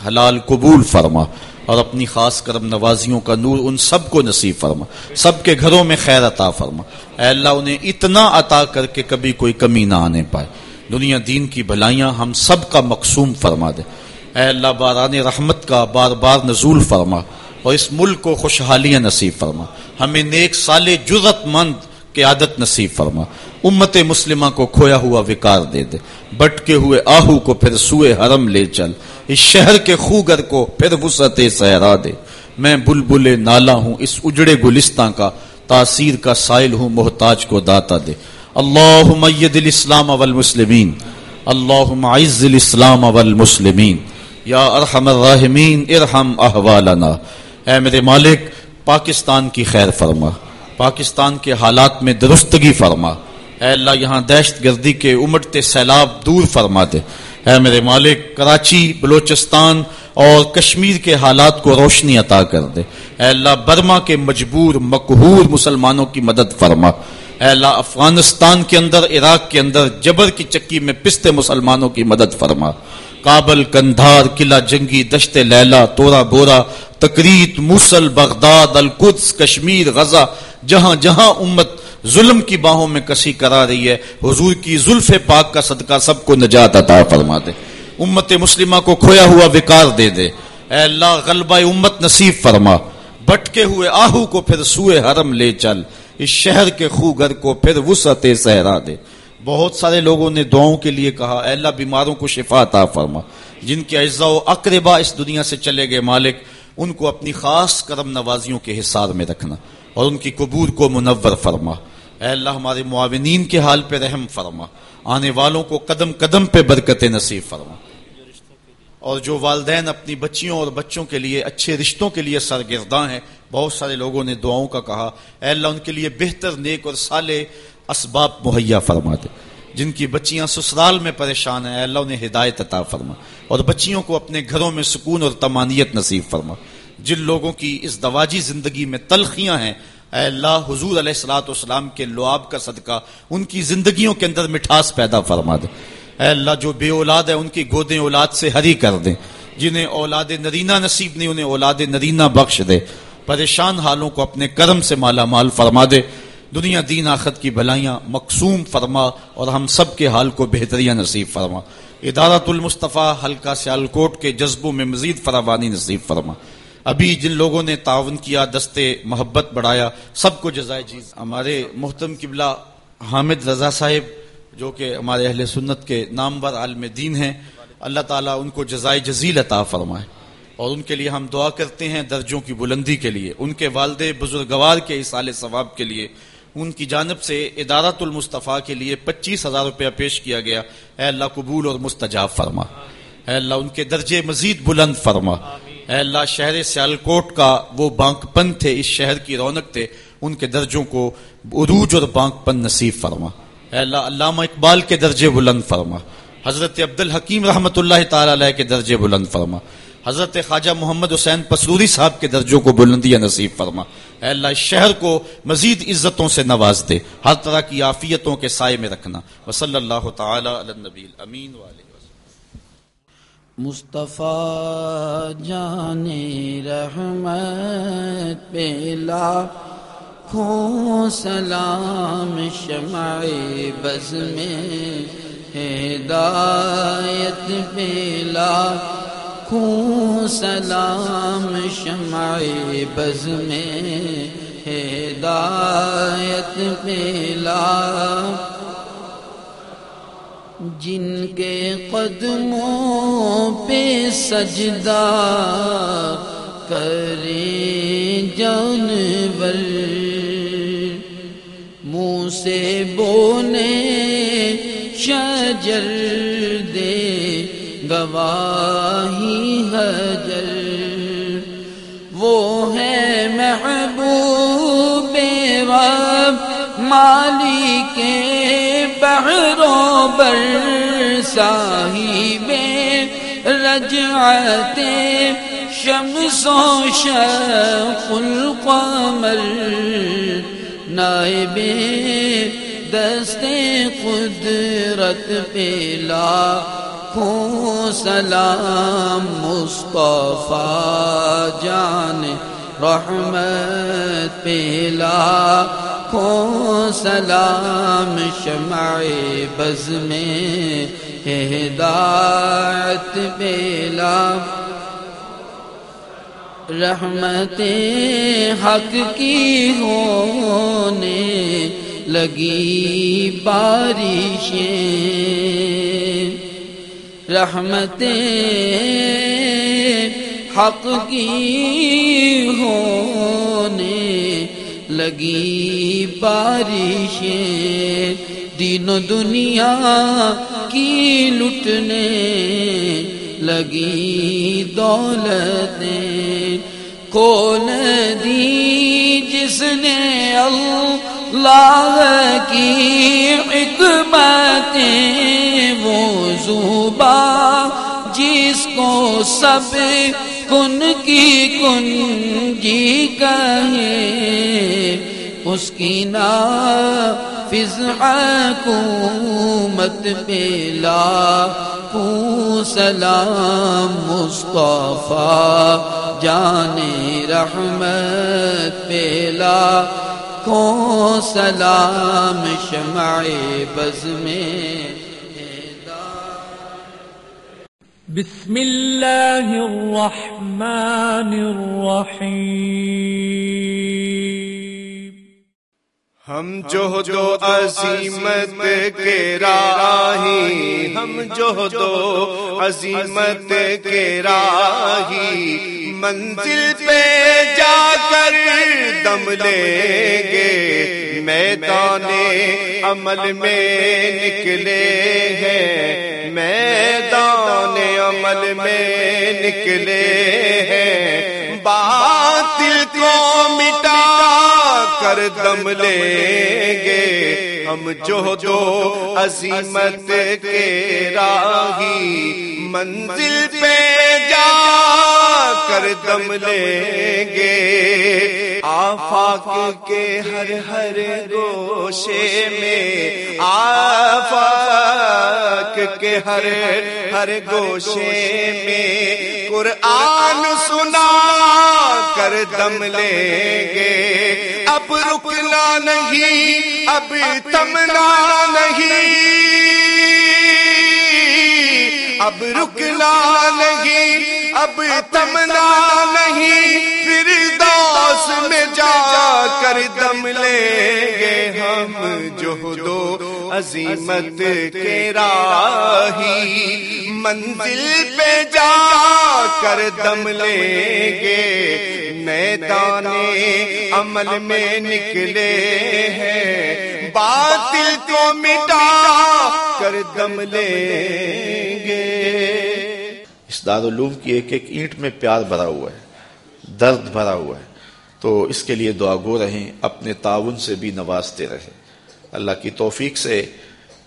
حلال قبول فرما اور اپنی خاص کرم نوازیوں کا نور ان سب کو نصیب فرما۔ سب کے گھروں میں خیر عطا فرما۔ اے اللہ، انہیں اتنا عطا کر کے کبھی کوئی کمی نہ آنے پائے۔ دنیا دین کی بھلائیاں ہم سب کا مقصوم فرما دے۔ اے اللہ باران رحمت کا بار بار نزول فرما اور اس ملک کو خوشحالیاں نصیب فرما۔ ہمیں نیک سال جرت مند قیادت نصیب فرما۔ امت مسلمہ کو کھویا ہوا وکار دے دے۔ بٹکے ہوئے آہو کو پھر سوئے حرم لے چل۔ اس شہر کے خوگر کو پھر وسعت صحرا دے۔ میں بلبل نالا ہوں اس اجڑے گلستان کا۔ تاثیر کا سائل ہوں محتاج کو داتا دے۔ اللہ مید الاسلام والمسلمین۔ اللہ عز الاسلام والمسلمین۔ یا ارحم الراحمین، ارحم احوالنا۔ اے میرے مالک، پاکستان کی خیر فرما۔ پاکستان کے حالات میں درستگی فرما۔ اے اللہ، یہاں دہشت گردی کے امٹتے سیلاب دور فرما دے۔ اے میرے مالک، کراچی، بلوچستان اور کشمیر کے حالات کو روشنی عطا کر دے۔ اے اللہ، برما کے مجبور، مقہور مسلمانوں کی مدد فرما۔ اے اللہ، افغانستان کے اندر، عراق کے اندر، جبر کی چکی میں پستے مسلمانوں کی مدد فرما۔ کابل کندھار قلعہ جنگی دشت لیلا، تورا بورا تقریت موسل بغداد، القدس، کشمیر، غزہ، جہاں جہاں امت ظلم کی باہوں میں کسی کرا رہی ہے، حضور کی زلف پاک کا صدقہ سب کو نجات عطا فرما دے۔ امت مسلمہ کو کھویا ہوا وکار دے دے۔ اے اللہ، غلبہ امت نصیب فرما۔ بٹکے ہوئے آہو کو پھر سوئے حرم لے چل۔ اس شہر کے خوگر کو پھر وسعت صحرا دے۔ بہت سارے لوگوں نے دعاؤں کے لیے کہا، اے اللہ بیماروں کو شفا عطا فرما۔ جن کے اجزاء و اقربا اس دنیا سے چلے گئے مالک، ان کو اپنی خاص کرم نوازیوں کے حصار میں رکھنا اور ان کی قبور کو منور فرما۔ اے اللہ ہمارے معاونین کے حال پہ رحم فرما۔ آنے والوں کو قدم قدم پہ برکت نصیب فرما۔ اور جو والدین اپنی بچیوں اور بچوں کے لیے، اچھے رشتوں کے لیے سرگرداں ہیں، بہت سارے لوگوں نے دعاؤں کا کہا۔ اے اللہ ان کے لیے بہتر، نیک اور سالے اسباب مہیا فرما دے جن کی بچیاں سسرال میں پریشان ہیں اللہ انہیں ہدایت عطا فرما۔ اور بچیوں کو اپنے گھروں میں سکون اور تمانیت نصیب فرما۔ جن لوگوں کی اس دواجی زندگی میں تلخیاں ہیں، اے اللہ حضور علیہ السلاۃ والسلام کے لعاب کا صدقہ ان کی زندگیوں کے اندر مٹھاس پیدا فرما دے۔ اے اللہ جو بے اولاد ہے ان کی گودیں اولاد سے ہری کر دیں۔ جنہیں اولاد نرینہ نصیب نہیں، انہیں اولاد نرینہ بخش دے۔ پریشان حالوں کو اپنے کرم سے مالا مال فرما دے۔ دنیا دین آخت کی بھلائیاں مقصوم فرما اور ہم سب کے حال کو بہتریاں نصیب فرما۔ ادارت المصطفیٰ حلقہ سیالکوٹ کے جذبوں میں مزید فراوانی نصیب فرما۔ ابھی جن لوگوں نے تعاون کیا دستے محبت بڑھایا، سب کو جزائے چیز ہمارے محتم قبلہ حامد رضا صاحب، جو کہ ہمارے اہل سنت کے نامور عالم دین ہیں، اللہ تعالیٰ ان کو جزائے جزیل عطا فرمائے۔ اور ان کے لیے ہم دعا کرتے ہیں درجوں کی بلندی کے لیے، ان کے والد بزرگوار کے اصال ثواب کے لیے۔ ان کی جانب سے ادارت المصطفیٰ کے لیے پچیس ہزار روپیہ پیش کیا گیا۔ اے اللہ قبول اور مستجاب فرما۔ اے اللہ ان کے درجے مزید بلند فرما۔ اے اللہ شہر سیالکوٹ کا وہ بانک پن تھے، اس شہر کی رونق تھے۔ ان کے درجوں کو عروج اور بانک پن نصیب فرما۔ اے اللہ علامہ اقبال کے درجے بلند فرما۔ حضرت عبد الحکیم رحمۃ اللہ تعالی علیہ کے درجے بلند فرما۔ حضرت خواجہ محمد حسین پسروری صاحب کے درجوں کو بلندیاں نصیب فرما۔ اے اللہ شہر کو مزید عزتوں سے نواز دے، ہر طرح کی عافیتوں کے سائے میں رکھنا۔ وصلی اللہ تعالی علی النبی الامین والے مصطفیٰ جان رحمت پہلا کھو سلام شمع بز میں ہدایت پہلا کھو سلام شمع بز میں ہدایت پہلا جن کے قدموں پہ سجدہ کریں جانور، منہ سے بونے شجر دے۔ گواہی حجر۔ وہ ہے محبوب رب مالی کے بہروں بر صاحب رجعت شمس و شق القمر۔ نائب دست قدرت پیلا کھوں سلام مصطفیٰ جان رحمت پیلا کھوں سلام شمع بز میں ہدایت پیلا رحمت حق کی ہونے لگی بارشیں رحمت حق کی ہونے لگی بارشیں دین و دنیا کی لٹنے لگی دولتیں کون دی جس نے اللہ کی حکمتیں وہ زوبا جس کو سب کن کی کن جی کہے، اس کی نا حکومت پیلا کو سلام مصطفیٰ، جان رحمت پیلا کو سلام شمع بز میں بسم اللہ الرحمن الرحیم ہم جو دو عظیمت کے راہی، ہم جو دو عظیمت کے راہی، منزل پہ جا کر دم لیں گے، میدان عمل میں نکلے ہیں، میدان عمل میں نکلے ہیں۔ باطل کو مٹا کر دم لیں گے۔ ہم جو دو عظیمت کے راہی منزل پہ جا کر دم لیں گے۔ آفاق کے ہر ہر گوشے میں، آفاق کے ہر ہر گوشے میں قرآن سنا، کر دم لیں گے۔ اب رکنا نہیں، اب تمنا نہیں۔ اب رکنا نہیں، اب تمنا نہیں۔ پھر دوس میں جا کر دم لیں گے ہم جو دو۔ عظیمت کے راہی منزل پہ جا کر دم لیں گے میدان عمل میں نکلے ہیں۔ باطل کو مٹا کر دم لیں گے۔ اس دارالعلوم کی ایک ایک اینٹ میں پیار بھرا ہوا ہے درد بھرا ہوا ہے۔ تو اس کے لیے دعا گو رہیں اپنے تعاون سے بھی نوازتے رہیں۔ اللہ کی توفیق سے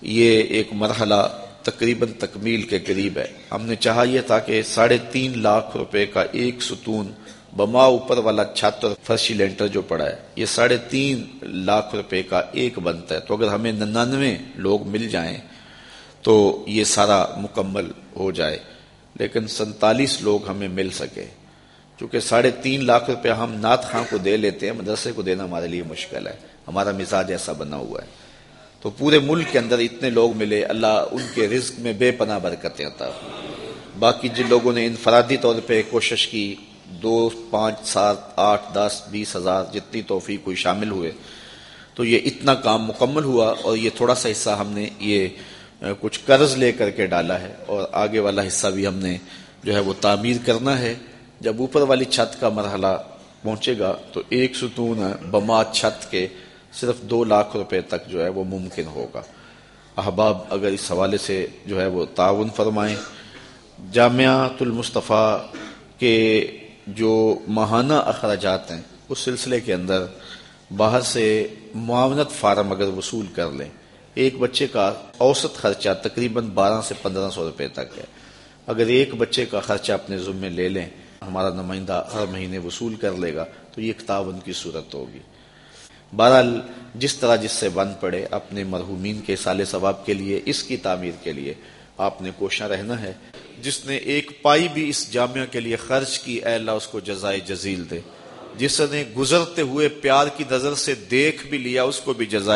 یہ ایک مرحلہ تقریباً تکمیل کے قریب ہے۔ ہم نے چاہا یہ تھا کہ ساڑھے تین لاکھ روپے کا ایک ستون بما اوپر والا چھت اور فرشی لینٹر جو پڑا ہے، یہ ساڑھے تین لاکھ روپے کا ایک بنتا ہے۔ تو اگر ہمیں ننانوے لوگ مل جائیں تو یہ سارا مکمل ہو جائے۔ لیکن سنتالیس لوگ ہمیں مل سکے۔ چونکہ ساڑھے تین لاکھ روپے ہم نعت خاں کو دے لیتے ہیں، مدرسے کو دینا ہمارے لیے مشکل ہے۔ ہمارا مزاج ایسا بنا ہوا ہے۔ تو پورے ملک کے اندر اتنے لوگ ملے، اللہ ان کے رزق میں بے پناہ برکتیں عطا باقی جن لوگوں نے انفرادی طور پہ کوشش کی، دو، پانچ، سات، آٹھ، دس، بیس ہزار جتنی توفیق کوئی شامل ہوئے، تو یہ اتنا کام مکمل ہوا اور یہ تھوڑا سا حصہ ہم نے یہ کچھ قرض لے کر کے ڈالا ہے اور آگے والا حصہ بھی ہم نے جو ہے وہ تعمیر کرنا ہے۔ جب اوپر والی چھت کا مرحلہ پہنچے گا تو ایک ستون بما چھت کے صرف دو لاکھ روپے تک جو ہے وہ ممکن ہوگا۔ احباب، اگر اس حوالے سے جو ہے وہ تعاون فرمائیں۔ جامعات المصطفیٰ کے جو ماہانہ اخراجات ہیں، اس سلسلے کے اندر باہر سے معاونت فارم اگر وصول کر لیں، ایک بچے کا اوسط خرچہ تقریباً بارہ سے پندرہ سو روپے تک ہے۔ اگر ایک بچے کا خرچہ اپنے ذمے لے لیں، ہمارا نمائندہ ہر مہینے وصول کر لے گا، تو یہ تعاون کی صورت ہوگی۔ بہرحال جس طرح جس سے بند پڑے اپنے مرحومین کے سال ثواب کے لیے، اس کی تعمیر کے لیے آپ نے کوشاں رہنا ہے۔ جس نے ایک پائی بھی اس جامعہ کے لیے خرچ کی، اے اللہ اس کو جزائے جزیل دے۔ جس نے گزرتے ہوئے پیار کی نظر سے دیکھ بھی لیا، اس کو بھی جزائے